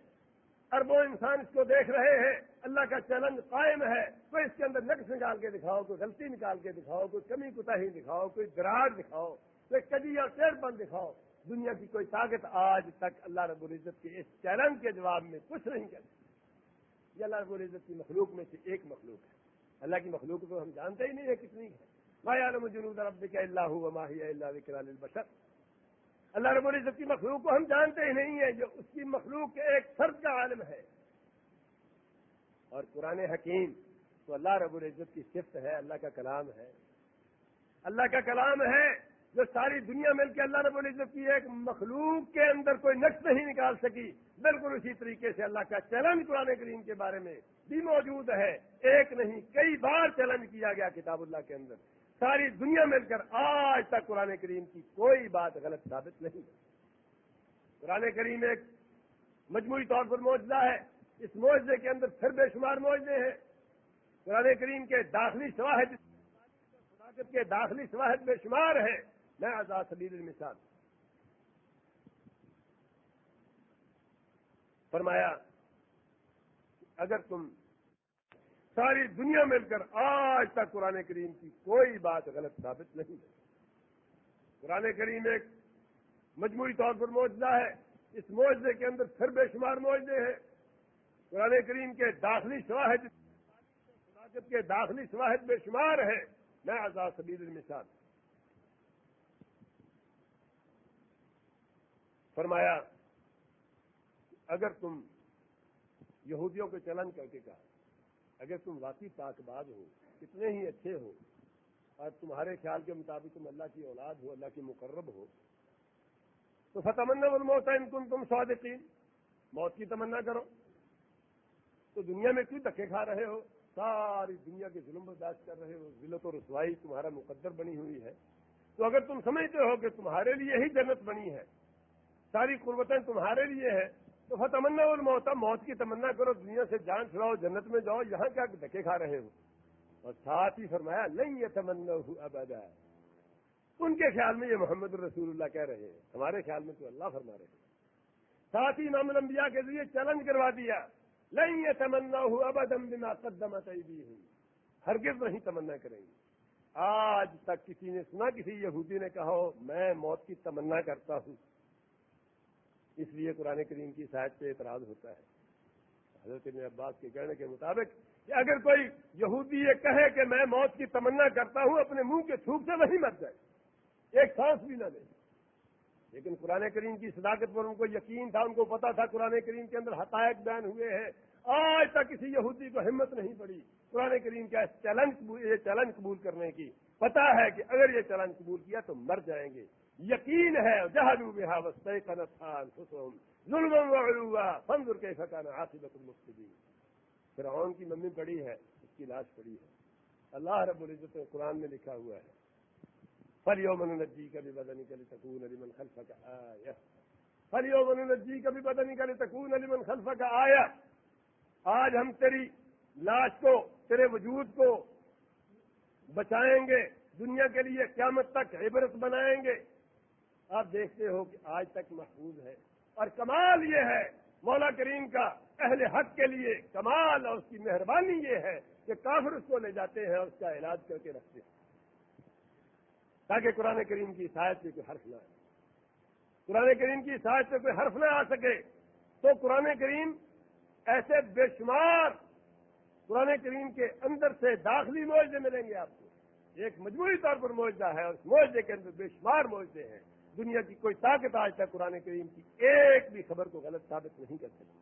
A: اربوں انسان اس کو دیکھ رہے ہیں۔ اللہ کا چیلنج قائم ہے۔ تو اس کے اندر نقص نکال کے دکھاؤ، کوئی غلطی نکال کے دکھاؤ، کوئی کمی کوتا ہی دکھاؤ، کوئی دراز دکھاؤ، کوئی کدی یا ٹیڑ پن دکھاؤ۔ دنیا کی کوئی طاقت آج تک اللہ رب العزت کے اس چیلنج کے جواب میں کچھ نہیں کرتی یہ اللہ رب العزت کی مخلوق میں سے ایک مخلوق ہے۔ اللہ کی مخلوق تو ہم جانتے ہی نہیں ہے کتنی ہے مایا جنوب رب کے اللہ ماہی اللہ وکر البشر اللہ رب العزت کی مخلوق کو ہم جانتے ہی نہیں ہیں، جو اس کی مخلوق کے ایک فرد کا عالم ہے۔ اور قرآن حکیم تو اللہ رب العزت کی صفت ہے، اللہ کا کلام ہے۔ اللہ کا کلام ہے۔ جو ساری دنیا مل کے اللہ رب العزت کی ایک مخلوق کے اندر کوئی نقص نہیں نکال سکی، بالکل اسی طریقے سے اللہ کا چیلنج قرآن کریم کے بارے میں بھی موجود ہے۔ ایک نہیں، کئی بار چیلنج کیا گیا کتاب اللہ کے اندر۔ ساری دنیا مل کر آج تک قرآن کریم کی کوئی بات غلط ثابت نہیں۔ قرآن کریم ایک مجموعی طور پر موجودہ ہے۔ اس معاوضے کے اندر پھر بے شمار معاوضے ہیں۔ قرآن کریم کے داخلی شواہد کے داخلی شواہد بے شمار ہے میں آزاد سبیل مثال فرمایا، اگر تم ساری دنیا مل کر آج تک قرآن کریم کی کوئی بات غلط ثابت نہیں ہے۔ قرآن کریم ایک مجموعی طور پر موجودہ ہے۔ اس معاوضے کے اندر پھر بے شمار معاوضے ہیں۔ قرآن کریم کے داخلی شواہد کے داخلی شواہد بے شمار ہے میں آزاد سبیل مثال فرمایا، اگر تم یہودیوں کو چلن کر کے کہا، اگر تم واقعی پاک باز ہو، کتنے ہی اچھے ہو، اور تمہارے خیال کے مطابق تم اللہ کی اولاد ہو، اللہ کی مقرب ہو، تو فتمنا الموت ان تم تم صادقین موت کی تمنا کرو۔ تو دنیا میں کیوں دکے کھا رہے ہو؟ ساری دنیا کے ظلم برداشت کر رہے ہو، ذلت و رسوائی تمہارا مقدر بنی ہوئی ہے۔ تو اگر تم سمجھتے ہو کہ تمہارے لیے ہی جنت بنی ہے ساری قربتیں تمہارے لیے ہیں۔ تو فتمنا الموت۔ موت کی تمنا کرو، دنیا سے جان چھڑاؤ، جنت میں جاؤ، یہاں کیا دکے کھا رہے ہو؟ اور ساتھ ہی فرمایا نہیں یہ تمنا اب ان کے خیال میں یہ محمد الرسول اللہ کہہ رہے ہیں۔ ہمارے خیال میں تو اللہ فرما رہے ہیں۔ ساتھ ہی امام الانبیاء کے ذریعے چیلنج کروا دیا۔ نہیں یہ تمنا ہو اب بنا قدم ہوئی ہرگز نہیں تمنا کریں گے۔ آج تک کسی نے سنا، کسی یہودی نے کہا ہو، میں موت کی تمنا کرتا ہوں۔ اس لیے قرآن کریم کی شاید پہ اعتراض ہوتا ہے۔ حضرت عباس کے کہنے کے مطابق کہ اگر کوئی یہودی یہ کہے کہ میں موت کی تمنا کرتا ہوں، اپنے منہ کے تھوک سے وہی مر جائے۔ ایک سانس بھی نہ لے۔ لیکن قرآن کریم کی صداقت پر ان کو یقین تھا، ان کو پتا تھا قرآن کریم کے اندر حقائق بیان ہوئے ہیں۔ آج تک کسی یہودی کو ہمت نہیں پڑی قرآن کریم کا چیلنج، یہ چیلنج قبول کرنے کی۔ پتا ہے کہ اگر یہ چیلنج قبول کیا تو مر جائیں گے۔ یقین ہے جہاز ظلم فنزر کے فکان عاصبت المفتی فرعون کی ممی پڑی ہے، اس کی لاش پڑی ہے۔ اللہ رب العزت قرآن میں لکھا ہوا ہے فلیوم نجی کبھی بدنی کلی تکون علی من خلف کا آیا فلیوم نجی کبھی بدنی کلی تکون علی من خلف کا آیا آج ہم تیری لاش کو، تیرے وجود کو بچائیں گے، دنیا کے لیے قیامت تک عبرت بنائیں گے۔ آپ دیکھتے ہو کہ آج تک محفوظ ہے۔ اور کمال یہ ہے، مولا کریم کا اہل حق کے لیے کمال اور اس کی مہربانی یہ ہے کہ کافر اس کو لے جاتے ہیں اور اس کا علاج کر کے رکھتے ہیں۔ تاکہ قرآن کریم کی سہایت پہ کوئی حرف نہ آئے۔ قرآن کریم کی سہایت پہ کوئی حرف نہ آ سکے تو قرآن کریم ایسے بے شمار قرآن کریم کے اندر سے داخلی معاوضے ملیں گے آپ کو۔ ایک مجموعی طور پر معاوضہ ہے اور اس معاوضے کے اندر بے شمار معاوضے ہیں۔ دنیا کی کوئی طاقت آج تک قرآن کریم کی ایک بھی خبر کو غلط ثابت نہیں کر سکتی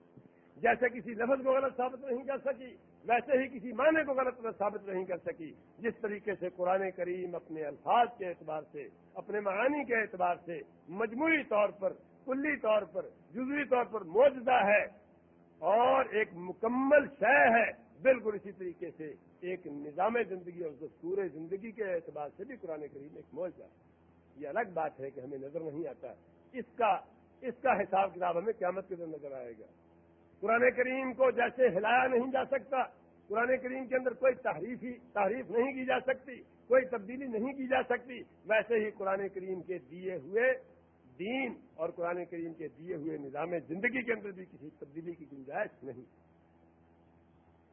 A: جیسے کسی لفظ کو غلط ثابت نہیں کر سکی، ویسے ہی کسی معنی کو غلط ثابت نہیں کر سکی۔ جس طریقے سے قرآن کریم اپنے الفاظ کے اعتبار سے، اپنے معانی کے اعتبار سے مجموعی طور پر، کلی طور پر، جزوی طور پر موجودہ ہے اور ایک مکمل شے ہے، بالکل اسی طریقے سے ایک نظام زندگی اور پورے زندگی کے اعتبار سے بھی قرآن کریم ایک موجودہ ہے۔ یہ الگ بات ہے کہ ہمیں نظر نہیں آتا۔ اس کا اس کا حساب کتاب ہمیں قیامت کے دن نظر آئے گا۔ قرآن کریم کو جیسے ہلایا نہیں جا سکتا، قرآن کریم کے اندر کوئی تحریف تحریف نہیں کی جا سکتی، کوئی تبدیلی نہیں کی جا سکتی۔ ویسے ہی قرآن کریم کے دیے ہوئے دین اور قرآن کریم کے دیے ہوئے نظام زندگی کے اندر بھی کسی تبدیلی کی گنجائش نہیں۔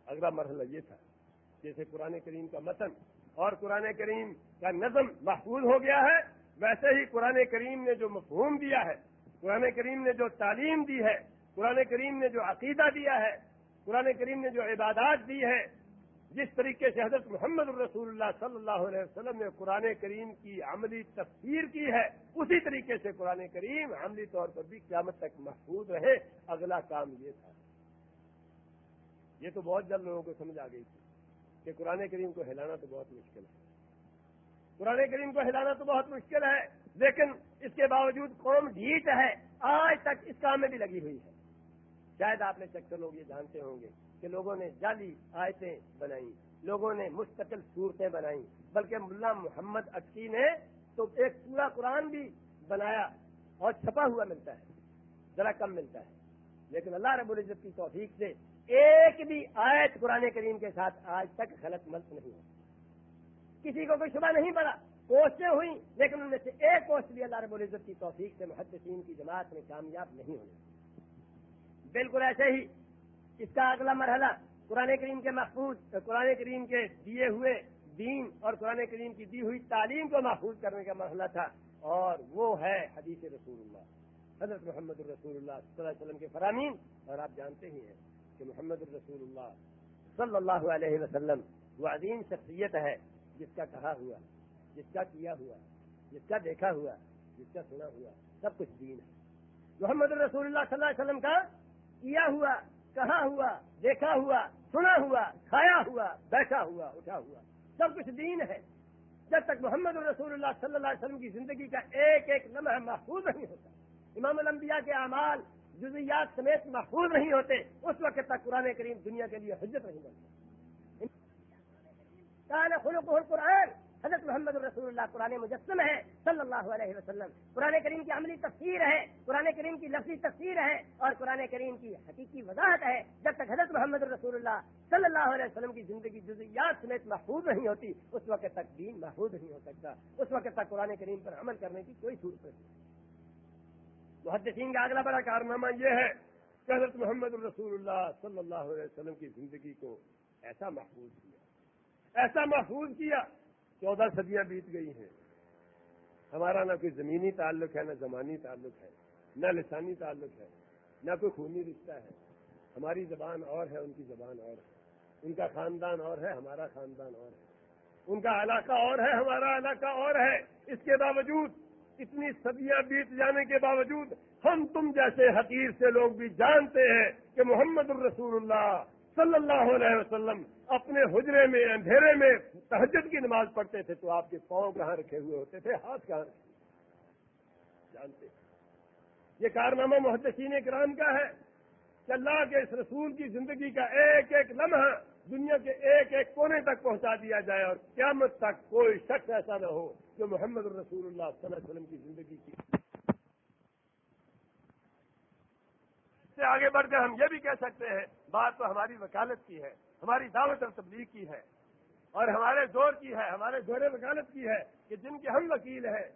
A: اگلا مرحلہ یہ تھا، جیسے قرآن کریم کا متن اور قرآن کریم کا نظم محفوظ ہو گیا ہے ویسے ہی قرآن کریم نے جو مفہوم دیا ہے، قرآن کریم نے جو تعلیم دی ہے، قرآن کریم نے جو عقیدہ دیا ہے، قرآن کریم نے جو عبادات دی ہے، جس طریقے سے حضرت محمد الرسول اللہ صلی اللہ علیہ وسلم نے قرآن کریم کی عملی تفسیر کی ہے، اسی طریقے سے قرآن کریم عملی طور پر بھی قیامت تک محفوظ رہے۔ اگلا کام یہ تھا۔ یہ تو بہت جلد لوگوں کو سمجھ آ گئی تھی کہ قرآن کریم کو ہلانا تو بہت مشکل ہے۔ قرآن کریم کو ہلانا تو بہت مشکل ہے، لیکن اس کے باوجود قوم ڈھیٹ ہے۔ آج تک اس کام میں بھی لگی ہوئی ہے۔ شاید آپ نے چکر لوگ یہ جانتے ہوں گے کہ لوگوں نے جعلی آیتیں بنائی لوگوں نے مستقل صورتیں بنائی بلکہ ملا محمد اٹکی نے تو ایک پورا قرآن بھی بنایا اور چھپا ہوا ملتا ہے، ذرا کم ملتا ہے۔ لیکن اللہ رب العزت کی توفیق سے ایک بھی آیت قرآن کریم کے ساتھ آج تک غلط ملک نہیں ہے۔
B: کسی کو کوئی شبہ نہیں پڑا، کوششیں ہوئی لیکن ان میں سے ایک کوشش بھی اللہ رب العزت کی توفیق سے محدثین کی جماعت میں کامیاب نہیں ہونے بالکل ایسے ہی اس کا اگلا مرحلہ، قرآن کریم کے محفوظ، قرآن کریم کے دیے ہوئے دین اور قرآن کریم کی دی ہوئی تعلیم کو محفوظ کرنے کا مرحلہ تھا، اور وہ ہے حدیث رسول اللہ۔ حضرت محمد الرسول اللہ صلی اللہ علیہ وسلم کے فرامین، اور آپ جانتے ہی ہیں کہ محمد الرسول اللہ صلی اللہ علیہ وسلم وہ عظیم شخصیت ہے۔ جس کا کہا ہوا جس کا کیا ہوا جس کا دیکھا ہوا جس کا سنا ہوا سب کچھ دین ہے۔ محمد الرسول اللہ صلی اللہ علیہ وسلم کا کیا ہوا، کہا ہوا، دیکھا ہوا، سنا ہوا، کھایا ہوا، بیٹھا ہوا، اٹھا ہوا، سب کچھ دین ہے۔ جب تک محمد الرسول اللہ صلی اللہ علیہ وسلم کی زندگی کا ایک ایک لمحہ محفوظ نہیں ہوتا، امام الانبیاء کے اعمال جزیات سمیت محفوظ نہیں ہوتے، اس وقت تک قرآن کریم دنیا کے لیے حجت نہیں بنتا خلق قرآن حضرت محمد الرسول اللہ قرآن مجسم ہے، صلی اللہ علیہ وسلم. قرآن کریم کی عملی تفسیر ہے، قرآن کریم کی لفظی تفسیر ہے اور قرآن کریم کی حقیقی وضاحت ہے۔ جب تک حضرت محمد الرسول اللہ صلی اللہ علیہ وسلم کی زندگی جزیات سمیت محفوظ نہیں ہوتی، اس وقت تک دین محفوظ نہیں ہو سکتا۔ اس وقت تک قرآن کریم پر عمل کرنے کی کوئی صورت نہیں۔ محدثین کا اگلا بڑا کارنامہ یہ ہے کہ حضرت محمد الرسول اللہ صلی اللہ علیہ وسلم کی زندگی کو ایسا محفوظ کیا۔ ایسا محفوظ کیا، چودہ صدیاں بیت گئی ہیں۔ ہمارا نہ کوئی زمینی تعلق ہے، نہ زمانی تعلق ہے، نہ لسانی تعلق ہے، نہ کوئی خونی رشتہ ہے۔ ہماری زبان اور ہے، ان کی زبان اور ہے۔ ان کا خاندان اور ہے، ہمارا خاندان اور ہے۔ ان کا علاقہ اور ہے، ہمارا علاقہ اور ہے۔ اس کے باوجود اتنی صدیاں بیت جانے کے باوجود ہم تم جیسے حقیر سے لوگ بھی جانتے ہیں کہ محمد الرسول اللہ صلی اللہ علیہ وسلم اپنے حجرے میں، اندھیرے میں تہجد کی نماز پڑھتے تھے تو آپ کے پاؤں کہاں رکھے ہوئے ہوتے تھے، ہاتھ کہاں رکھے جانتے یہ کارنامہ محدثین کرام کا ہے کہ اللہ کے اس رسول کی زندگی کا ایک ایک لمحہ دنیا کے ایک ایک کونے تک پہنچا دیا جائے اور قیامت تک کوئی شخص ایسا نہ ہو جو محمد الرسول اللہ صلی اللہ علیہ وسلم کی زندگی کی سے آگے بڑھ کر ہم یہ بھی کہہ سکتے ہیں، بات تو ہماری وکالت کی ہے، ہماری دعوت اور تبلیغ کی ہے، اور ہمارے زور کی ہے، ہمارے زور وکالت کی ہے کہ جن کے ہم وکیل ہیں،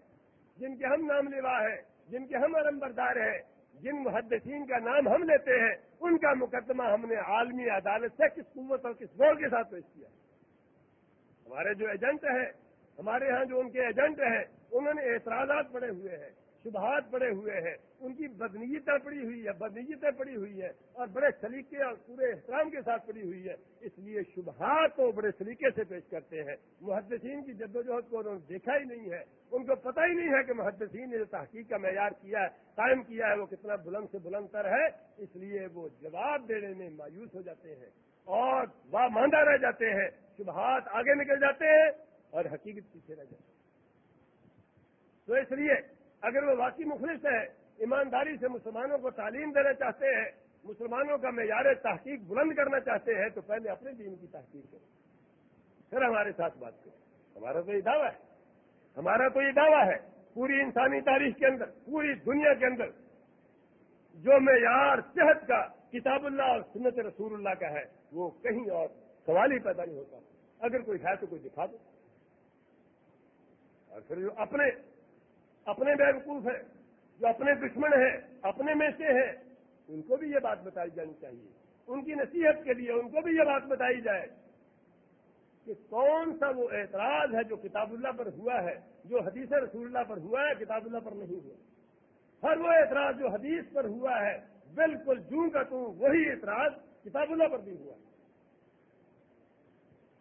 B: جن کے ہم نام لیوا ہیں، جن کے ہم علم بردار ہیں، جن محدثین کا نام ہم لیتے ہیں، ان کا مقدمہ ہم نے عالمی عدالت سے کس قوت اور کس زور کے ساتھ پیش کیا ہمارے جو ایجنٹ ہیں، ہمارے ہاں جو ان کے ایجنٹ ہیں، انہوں نے اعتراضات پڑے ہوئے ہیں شبہات پڑے ہوئے ہیں، ان کی بدنیتیں پڑی ہوئی ہے بدنیتیں پڑی ہوئی ہے اور بڑے سلیقے اور پورے احترام کے ساتھ پڑی ہوئی ہے اس لیے شبہات کو بڑے سلیقے سے پیش کرتے ہیں۔ محدثین کی جدوجہد کو انہوں نے دیکھا ہی نہیں ہے۔ ان کو پتہ ہی نہیں ہے کہ محدثین نے جو تحقیق کا معیار کیا ہے، قائم کیا ہے، وہ کتنا بلند سے بلند تر ہے۔ اس لیے وہ جواب دینے میں مایوس ہو جاتے ہیں اور وہ ماندہ رہ جاتے ہیں۔ شبہات آگے نکل جاتے ہیں اور حقیقت پیچھے رہ جاتے ہیں۔ تو اس لیے اگر وہ واقعی مخلص ہے، ایمانداری سے مسلمانوں کو تعلیم دینا چاہتے ہیں، مسلمانوں کا معیار تحقیق بلند کرنا چاہتے ہیں، تو پہلے اپنے دین کی تحقیق کریں۔ پھر ہمارے ساتھ بات کریں۔ ہمارا تو یہ دعویٰ ہے۔ ہمارا تو یہ دعویٰ ہے پوری انسانی تاریخ کے اندر، پوری دنیا کے اندر۔ جو معیار صحت کا کتاب اللہ اور سنت رسول اللہ کا ہے، وہ کہیں اور سوال ہی پیدا نہیں ہوتا۔ اگر کوئی ہے تو کوئی دکھا دو اور پھر جو اپنے اپنے بیوقوف ہیں، جو اپنے دشمن ہیں، اپنے میں سے ہیں، ان کو بھی یہ بات بتائی جانی چاہیے۔ ان کی نصیحت کے لیے ان کو بھی یہ بات بتائی جائے کہ کون سا وہ اعتراض ہے جو کتاب اللہ پر ہوا ہے، جو حدیث رسول اللہ پر ہوا ہے، کتاب اللہ پر نہیں ہوا۔ ہر وہ اعتراض جو حدیث پر ہوا ہے، بالکل جوں کا توں وہی اعتراض کتاب اللہ پر بھی ہوا ہے۔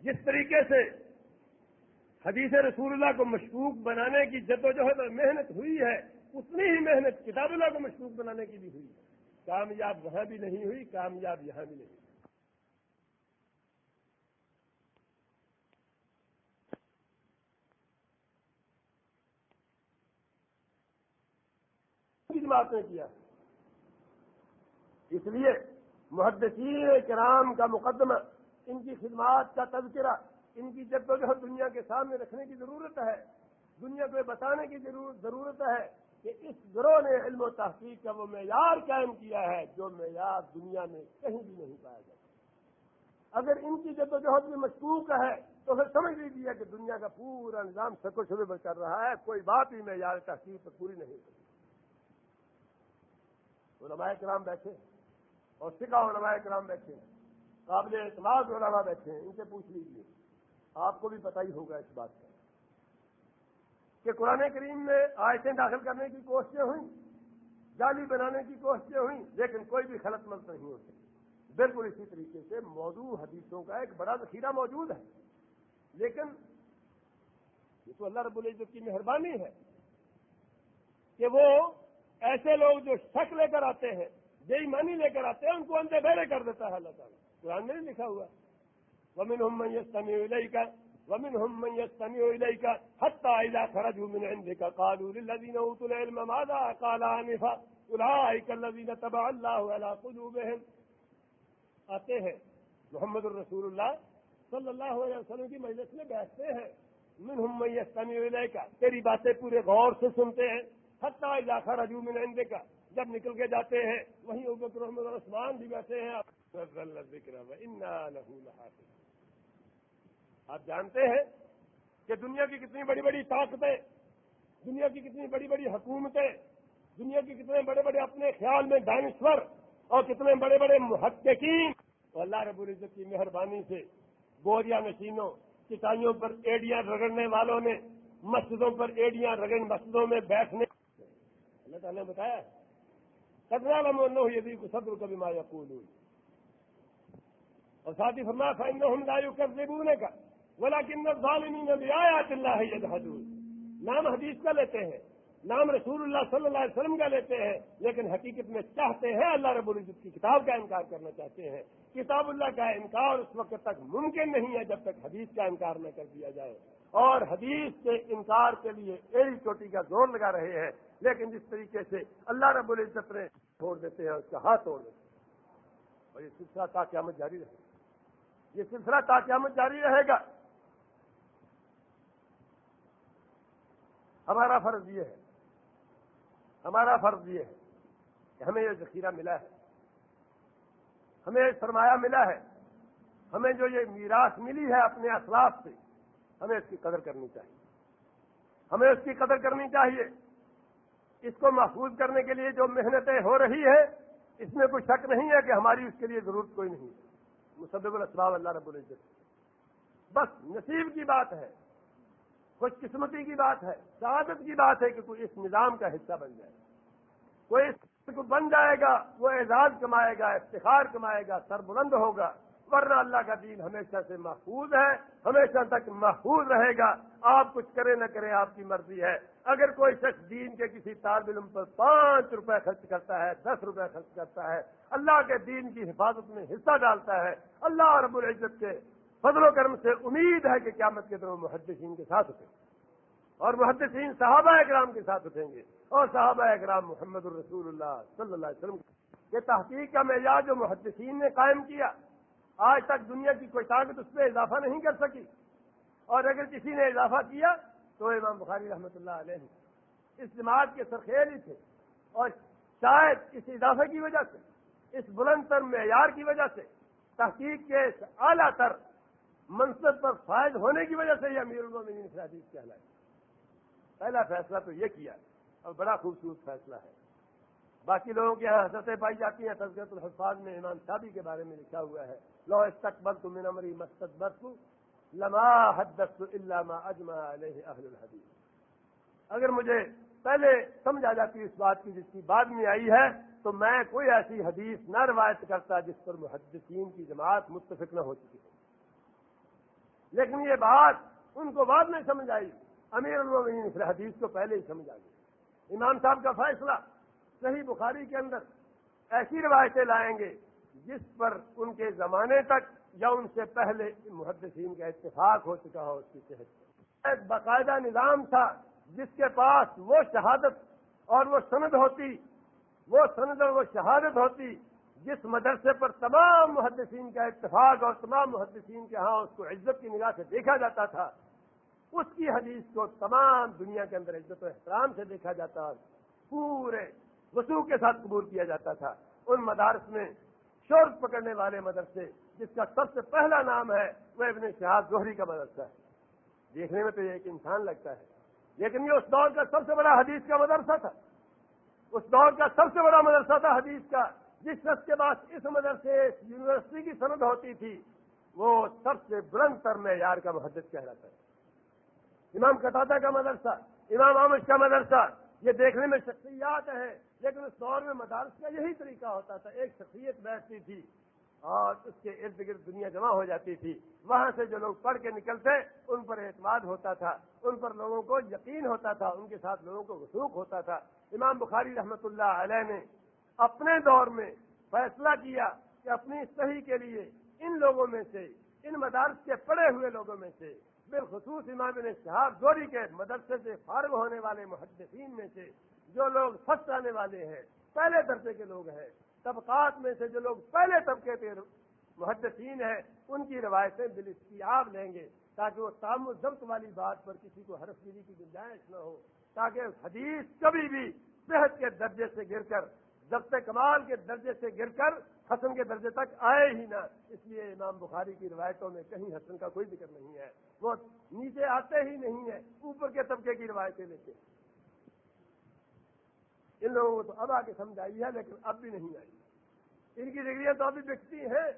B: جس طریقے سے حدیث رسول اللہ کو مشکوک بنانے کی جد و جہد اور محنت ہوئی ہے، اتنی ہی محنت کتاب اللہ کو مشکوک بنانے کی بھی ہوئی ہے۔ کامیاب وہاں بھی نہیں ہوئی، کامیاب یہاں بھی نہیں۔ ہوئی بات نے کیا۔ اس لیے محدثین کرام کا مقدمہ، ان کی خدمات کا تذکرہ۔ ان کی جد و جہد دنیا کے سامنے رکھنے کی ضرورت ہے، دنیا کو بتانے کی ضرورت ہے کہ اس گروہ نے علم و تحقیق کا وہ معیار قائم کیا ہے جو معیار دنیا میں کہیں بھی نہیں پایا جاتا۔ اگر ان کی جد و بھی مشکوک ہے، تو پھر سمجھ لیجیے کہ دنیا کا پورا نظام سکو شبے میں کر رہا ہے، کوئی بات ہی میں یار تحقیق پر پوری نہیں ہوتی۔ علماء کرام بیٹھے اور سکھا علماء کرام بیٹھے قابل اعتماد علماء بیٹھے ہیں، ان سے پوچھ لیجیے آپ کو بھی پتہ ہی ہوگا اس بات کا کہ قرآن کریم میں آیتیں داخل کرنے کی کوششیں ہوئیں جالی بنانے کی کوششیں ہوئیں، لیکن کوئی بھی خلط ملت نہیں ہو سکی بالکل اسی طریقے سے موضوع حدیثوں کا ایک بڑا ذخیرہ موجود ہے۔ لیکن یہ تو اللہ رب العزت کی مہربانی ہے کہ وہ ایسے لوگ جو شک لے کر آتے ہیں، بے ایمانی لے کر آتے ہیں، ان کو اندھے بہرے کر دیتا ہے اللہ تعالیٰ۔ قرآن میں نہیں لکھا ہوا۔ ومن ہم میستمی علیہ کا ومن ہم میستمی علیہ کا حتى اذا خرجوا من عندك قالوا للذين اوتوا العلم ماذا قال انفا اولئك الذين تبع الله على قلوبهم. آتے ہیں، محمد الرسول اللہ صلی اللہ علیہ وسلم کی مجلس میں بیٹھتے ہیں۔ من ہم میستمی علیہ کا تیری باتیں پورے غور سے سنتے ہیں۔ حتى اذا خرجوا من عندك، جب نکل کے جاتے ہیں وہیں ابکر محمد عثمان بھی بیٹھے ہیں۔ ذکر آپ جانتے ہیں کہ دنیا کی کتنی بڑی بڑی طاقتیں، دنیا کی کتنی بڑی بڑی حکومتیں، دنیا کی کتنے بڑے بڑے اپنے خیال میں دانشور اور کتنے بڑے بڑے محققین۔ تو اللہ رب العزت کی مہربانی سے بوریا نشینوں چٹائیوں پر ایڈیاں رگڑنے والوں نے، مسجدوں پر ایڈیاں رگڑ مسجدوں میں بیٹھنے۔ اللہ تعالیٰ نے بتایا قدرا لمو یہ کو صدر کبھی مایا اور ساتھ ہی فرما فائن ہم دایو کر دیبونے بولا ظالمین بھی آیا اللہ یہ نام حدیث کا لیتے ہیں، نام رسول اللہ صلی اللہ علیہ وسلم کا لیتے ہیں، لیکن حقیقت میں چاہتے ہیں اللہ رب العزت کی کتاب کا انکار کرنا چاہتے ہیں۔ کتاب اللہ کا انکار اس وقت تک ممکن نہیں ہے جب تک حدیث کا انکار نہ کر دیا جائے۔ اور حدیث کے انکار کے لیے ایڑی چوٹی کا زور لگا رہے ہیں، لیکن جس طریقے سے اللہ رب العزت نے چھوڑ دیتے ہیں، اس کا ہاتھ توڑ دیتے ہیں۔ اور یہ سلسلہ تا قیامت جاری رہے گا۔ یہ سلسلہ تا قیامت جاری رہے گا۔ ہمارا فرض یہ ہے، ہمارا فرض یہ ہے کہ ہمیں یہ ذخیرہ ملا ہے۔ ہمیں یہ سرمایہ ملا ہے۔ ہمیں جو یہ میراث ملی ہے اپنے اسلاف سے، ہمیں اس کی قدر کرنی چاہیے۔ ہمیں اس کی قدر کرنی چاہیے۔ اس کو محفوظ کرنے کے لیے جو محنتیں ہو رہی ہیں، اس میں کوئی شک نہیں ہے کہ ہماری اس کے لیے ضرورت کوئی نہیں مسبب الاسباب اللہ رب العزت۔ بس نصیب کی بات ہے۔ خوش قسمتی کی بات ہے، شہادت کی بات ہے کہ کوئی اس نظام کا حصہ بن جائے۔ کوئی اس کو بن جائے گا، وہ اعزاز کمائے گا، افتخار کمائے گا سر بلند ہوگا۔ ورنہ اللہ کا دین ہمیشہ سے محفوظ ہے، ہمیشہ تک محفوظ رہے گا۔ آپ کچھ کرے نہ کرے، آپ کی مرضی ہے۔ اگر کوئی شخص دین کے کسی طالب علم پر پانچ روپے خرچ کرتا ہے، دس روپے خرچ کرتا ہے، اللہ کے دین کی حفاظت میں حصہ ڈالتا ہے، اللہ رب العزت کے فضل و کرم سے امید ہے کہ قیامت کے دنوں محدثین کے ساتھ اٹھیں گے۔ اور محدثین صحابہ اکرام کے ساتھ اٹھیں گے۔ اور صحابہ اکرام محمد الرسول اللہ صلی اللہ علیہ وسلم یہ تحقیق کا معیار جو محدثین نے قائم کیا، آج تک دنیا کی کوئی طاقت اس پہ اضافہ نہیں کر سکی۔ اور اگر کسی نے اضافہ کیا تو امام بخاری رحمۃ اللہ علیہ اس جماعت کے سرخیل ہی تھے۔ اور شاید اس اضافے کی وجہ سے، اس بلند تر معیار کی وجہ سے تحقیق کے اعلیٰ تر منصب پر فائد ہونے کی وجہ سے یہ امیر المین حدیث کہلائے پہلا فیصلہ تو یہ کیا اور بڑا خوبصورت فیصلہ ہے۔ باقی لوگوں کے یہاں حضرتیں پائی جاتی ہیں تذکرت الحفاظ میں امام شادی کے بارے میں لکھا ہوا ہے۔ لو استقبل تو من امری مستقبت لما حدث علامہ اجما علیہ اہل الحدیث۔ اگر مجھے پہلے سمجھ آ جاتی اس بات کی جس کی بعد میں آئی ہے، تو میں کوئی ایسی حدیث نہ روایت کرتا جس پر محدثین کی جماعت متفق نہ ہو چکی ہو۔ لیکن یہ بات ان کو بعد میں سمجھ آئی۔ امیر المین حدیث کو پہلے ہی سمجھ آ گئی امام صاحب کا فیصلہ صحیح بخاری کے اندر ایسی روایتیں لائیں گے جس پر ان کے زمانے تک یا ان سے پہلے محدثین کا اتفاق ہو چکا ہو اس کی صحت ایک باقاعدہ نظام تھا جس کے پاس وہ شہادت اور وہ سند ہوتی، وہ سند اور وہ شہادت ہوتی جس مدرسے پر تمام محدثین کا اتفاق اور تمام محدثین کے ہاں اس کو عزت کی نگاہ سے دیکھا جاتا تھا، اس کی حدیث کو تمام دنیا کے اندر عزت و احترام سے دیکھا جاتا، پورے وسوخ کے ساتھ قبول کیا جاتا تھا۔ ان مدارس میں شور پکڑنے والے مدرسے، جس کا سب سے پہلا نام ہے، وہ ابن شہاد جوہری کا مدرسہ ہے۔ دیکھنے میں تو یہ ایک انسان لگتا ہے۔ لیکن یہ اس دور کا سب سے بڑا حدیث کا مدرسہ تھا۔ اس دور کا سب سے بڑا مدرسہ تھا، حدیث کا جس شخص کے پاس اس مدرسے، یونیورسٹی کی سند ہوتی تھی، وہ سب سے بلند تر معیار کا محدث کہلاتا ہے۔ امام قطادہ کا مدرسہ، امام آمش کا مدرسہ، یہ دیکھنے میں شخصیات ہیں، لیکن اس دور میں مدارس کا یہی طریقہ ہوتا تھا۔ ایک شخصیت بیٹھتی تھی اور اس کے ارد گرد دنیا جمع ہو جاتی تھی۔ وہاں سے جو لوگ پڑھ کے نکلتے، ان پر اعتماد ہوتا تھا، ان پر لوگوں کو یقین ہوتا تھا، ان کے ساتھ لوگوں کو وسوخ ہوتا تھا۔ امام بخاری رحمت اللہ علیہ نے اپنے دور میں فیصلہ کیا کہ اپنی صحیح کے لیے ان لوگوں میں سے، ان مدارس کے پڑے ہوئے لوگوں میں سے، بالخصوص امام نے شہاب زوری کے مدرسے سے فارغ ہونے والے محدثین میں سے جو لوگ پھنس آنے والے ہیں، پہلے درجے کے لوگ ہیں، طبقات میں سے جو لوگ پہلے طبقے کے محدثین ہیں، ان کی روایتیں دلستیاب لیں گے تاکہ وہ تام و ضبط والی بات پر کسی کو حرف گیری کی گنجائش نہ ہو، تاکہ حدیث کبھی بھی صحت کے درجے سے گر کر ضبط کمال کے درجے سے گر کر حسن کے درجے تک آئے ہی نہ۔ اس لیے امام بخاری کی روایتوں میں کہیں حسن کا کوئی ذکر نہیں ہے۔ وہ نیچے آتے ہی نہیں ہے اوپر کے طبقے کی روایتیں لیتے ان لوگوں کو تو اب آ کے سمجھ آئی ہے، لیکن اب بھی نہیں آئی۔ ان کی ڈگریاں تو ابھی بکتی ہیں،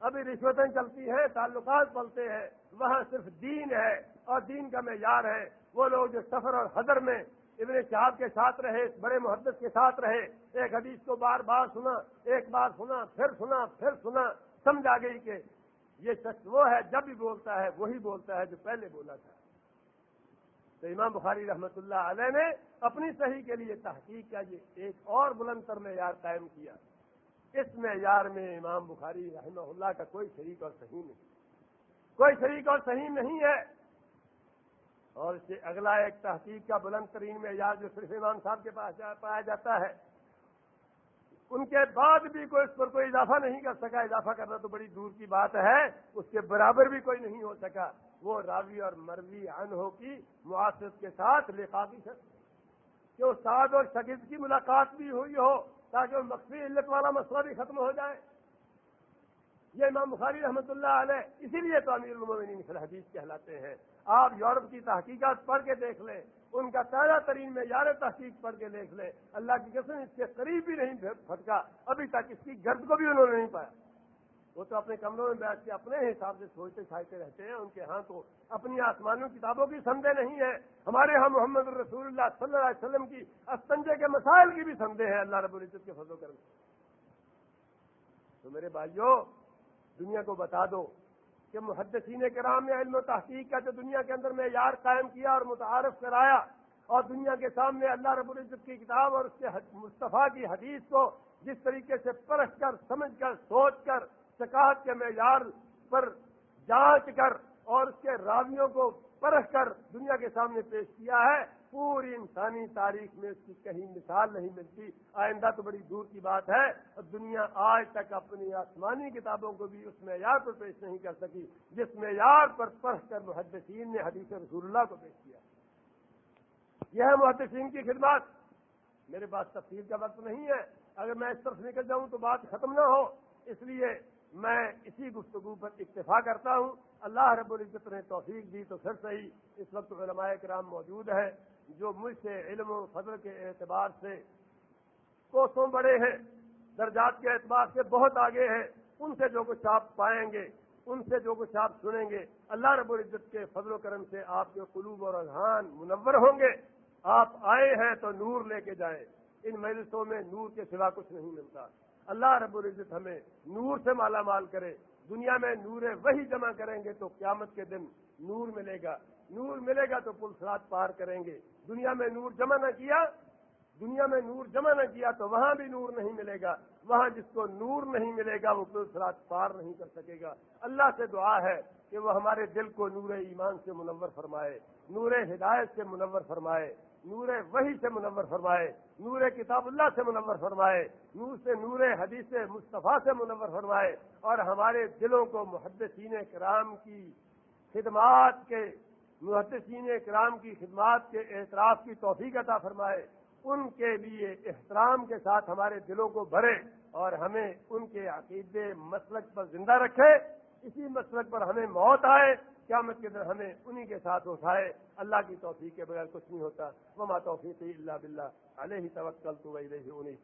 B: ابھی رشوتیں چلتی ہیں، تعلقات پلتے ہیں۔ وہاں صرف دین ہے اور دین کا معیار ہے۔ وہ لوگ جو سفر اور حضر میں ابن صاحب کے ساتھ رہے، بڑے محدث کے ساتھ رہے۔ ایک حدیث کو بار بار سنا، ایک بار سنا، پھر سنا پھر سنا۔ سمجھ آ گئی کہ یہ شخص وہ ہے، جب بھی بولتا ہے، وہی بولتا ہے جو پہلے بولا تھا۔ تو امام بخاری رحمت اللہ علیہ نے اپنی صحیح کے لیے تحقیق کا یہ ایک اور بلند تر معیار قائم کیا۔ اس معیار میں امام بخاری رحمہ اللہ کا کوئی شریک اور صحیح نہیں۔ کوئی شریک اور صحیح نہیں ہے۔ اور اس سے اگلا ایک تحقیق کا بلند ترین معیار جو صرف امام صاحب کے پاس پایا جاتا ہے، ان کے بعد بھی کوئی اس پر کوئی اضافہ نہیں کر سکا۔ اضافہ کرنا تو بڑی دور کی بات ہے، اس کے برابر بھی کوئی نہیں ہو سکا۔ وہ راوی اور مروی ہو کی معاشرت کے ساتھ لفاقی کہ استاد اور شکیت کی ملاقات بھی ہوئی ہو تاکہ وہ مقصد علت والا مسئلہ بھی ختم ہو جائے۔ یہ امام بخاری رحمۃ اللہ علیہ، اسی لیے تو امیر المومنین فی الحدیث کہلاتے ہیں۔ آپ یورپ کی تحقیقات پڑھ کے دیکھ لیں، ان کا تازہ ترین میں یار تحقیق پڑھ کے دیکھ لیں۔ اللہ کی قسم، اس کے قریب بھی نہیں پھٹکا، ابھی تک اس کی گرد کو بھی انہوں نے نہیں پایا۔ وہ تو اپنے کمروں میں بیٹھ کے اپنے حساب سے سوچتے چھاتے رہتے ہیں، ان کے ہاں تو اپنی آسمانی کتابوں کی سندے نہیں ہے ہمارے ہاں محمد الرسول اللہ صلی اللہ علیہ وسلم کی استنجے کے مسائل کی بھی سندے ہیں، اللہ رب العزت کے فضل کرم تو میرے بھائیوں دنیا کو بتا دو کہ محدثین کرام نے علم و تحقیق کا جو دنیا کے اندر میں یار قائم کیا اور متعارف کرایا اور دنیا کے سامنے اللہ رب العزت کی کتاب اور اس کے مصطفیٰ کی حدیث کو جس طریقے سے پرکھ کر، سمجھ کر، سوچ کر، شکایت کے معیار پر جانچ کر اور اس کے راویوں کو پرکھ کر دنیا کے سامنے پیش کیا ہے پوری انسانی تاریخ میں اس کی کہیں مثال نہیں ملتی۔ آئندہ تو بڑی دور کی بات ہے، اور دنیا آج تک اپنی آسمانی کتابوں کو بھی اس معیار پر پیش نہیں کر سکی، جس معیار پر پڑھ کر محدثین نے حدیث رسول اللہ کو پیش کیا۔ یہ ہے محدثین کی خدمات۔ میرے پاس تفصیل کا وقت نہیں ہے۔ اگر میں اس طرف نکل جاؤں تو بات ختم نہ ہو۔ اس لیے میں اسی گفتگو پر اکتفا کرتا ہوں۔ اللہ رب العزت نے توفیق دی تو پھر صحیح۔ اس وقت علماء کرام موجود ہے جو مجھ سے علم و فضل کے اعتبار سے کوسوں بڑے ہیں، درجات کے اعتبار سے بہت آگے ہیں، ان سے جو کچھ آپ پائیں گے، ان سے جو کچھ آپ سنیں گے، اللہ رب العزت کے فضل و کرم سے آپ کے قلوب اور اذہان منور ہوں گے۔ آپ آئے ہیں تو نور لے کے جائیں۔ ان مجلسوں میں نور کے سوا کچھ نہیں ملتا۔ اللہ رب العزت ہمیں نور سے مالا مال کرے۔ دنیا میں نور وہی جمع کریں گے تو قیامت کے دن نور ملے گا۔ نور ملے گا تو پلسرات پار کریں گے۔ دنیا میں نور جمع نہ کیا، دنیا میں نور جمع نہ کیا تو وہاں بھی نور نہیں ملے گا۔ وہاں جس کو نور نہیں ملے گا وہ پلسرات پار نہیں کر سکے گا۔ اللہ سے دعا ہے کہ وہ ہمارے دل کو نور ایمان سے منور فرمائے، نور ہدایت سے منور فرمائے، نور وحی سے منور فرمائے، نور کتاب اللہ سے منور فرمائے، نور سے نور حدیث مصطفیٰ سے منور فرمائے اور ہمارے دلوں کو محدثین کرام کی خدمات کے محدثین کرام کی خدمات کے اعتراف کی توفیق عطا فرمائے، ان کے لیے احترام کے ساتھ ہمارے دلوں کو بھرے اور ہمیں ان کے عقیدے مسلک پر زندہ رکھے۔ اسی مسلک پر ہمیں موت آئے، قیامت کے دن ہمیں انہی کے ساتھ اٹھائے۔ اللہ کی توفیق کے بغیر کچھ نہیں ہوتا۔ وما توفیقی اللہ بلّہ علیہ توکل تو وہی انہیں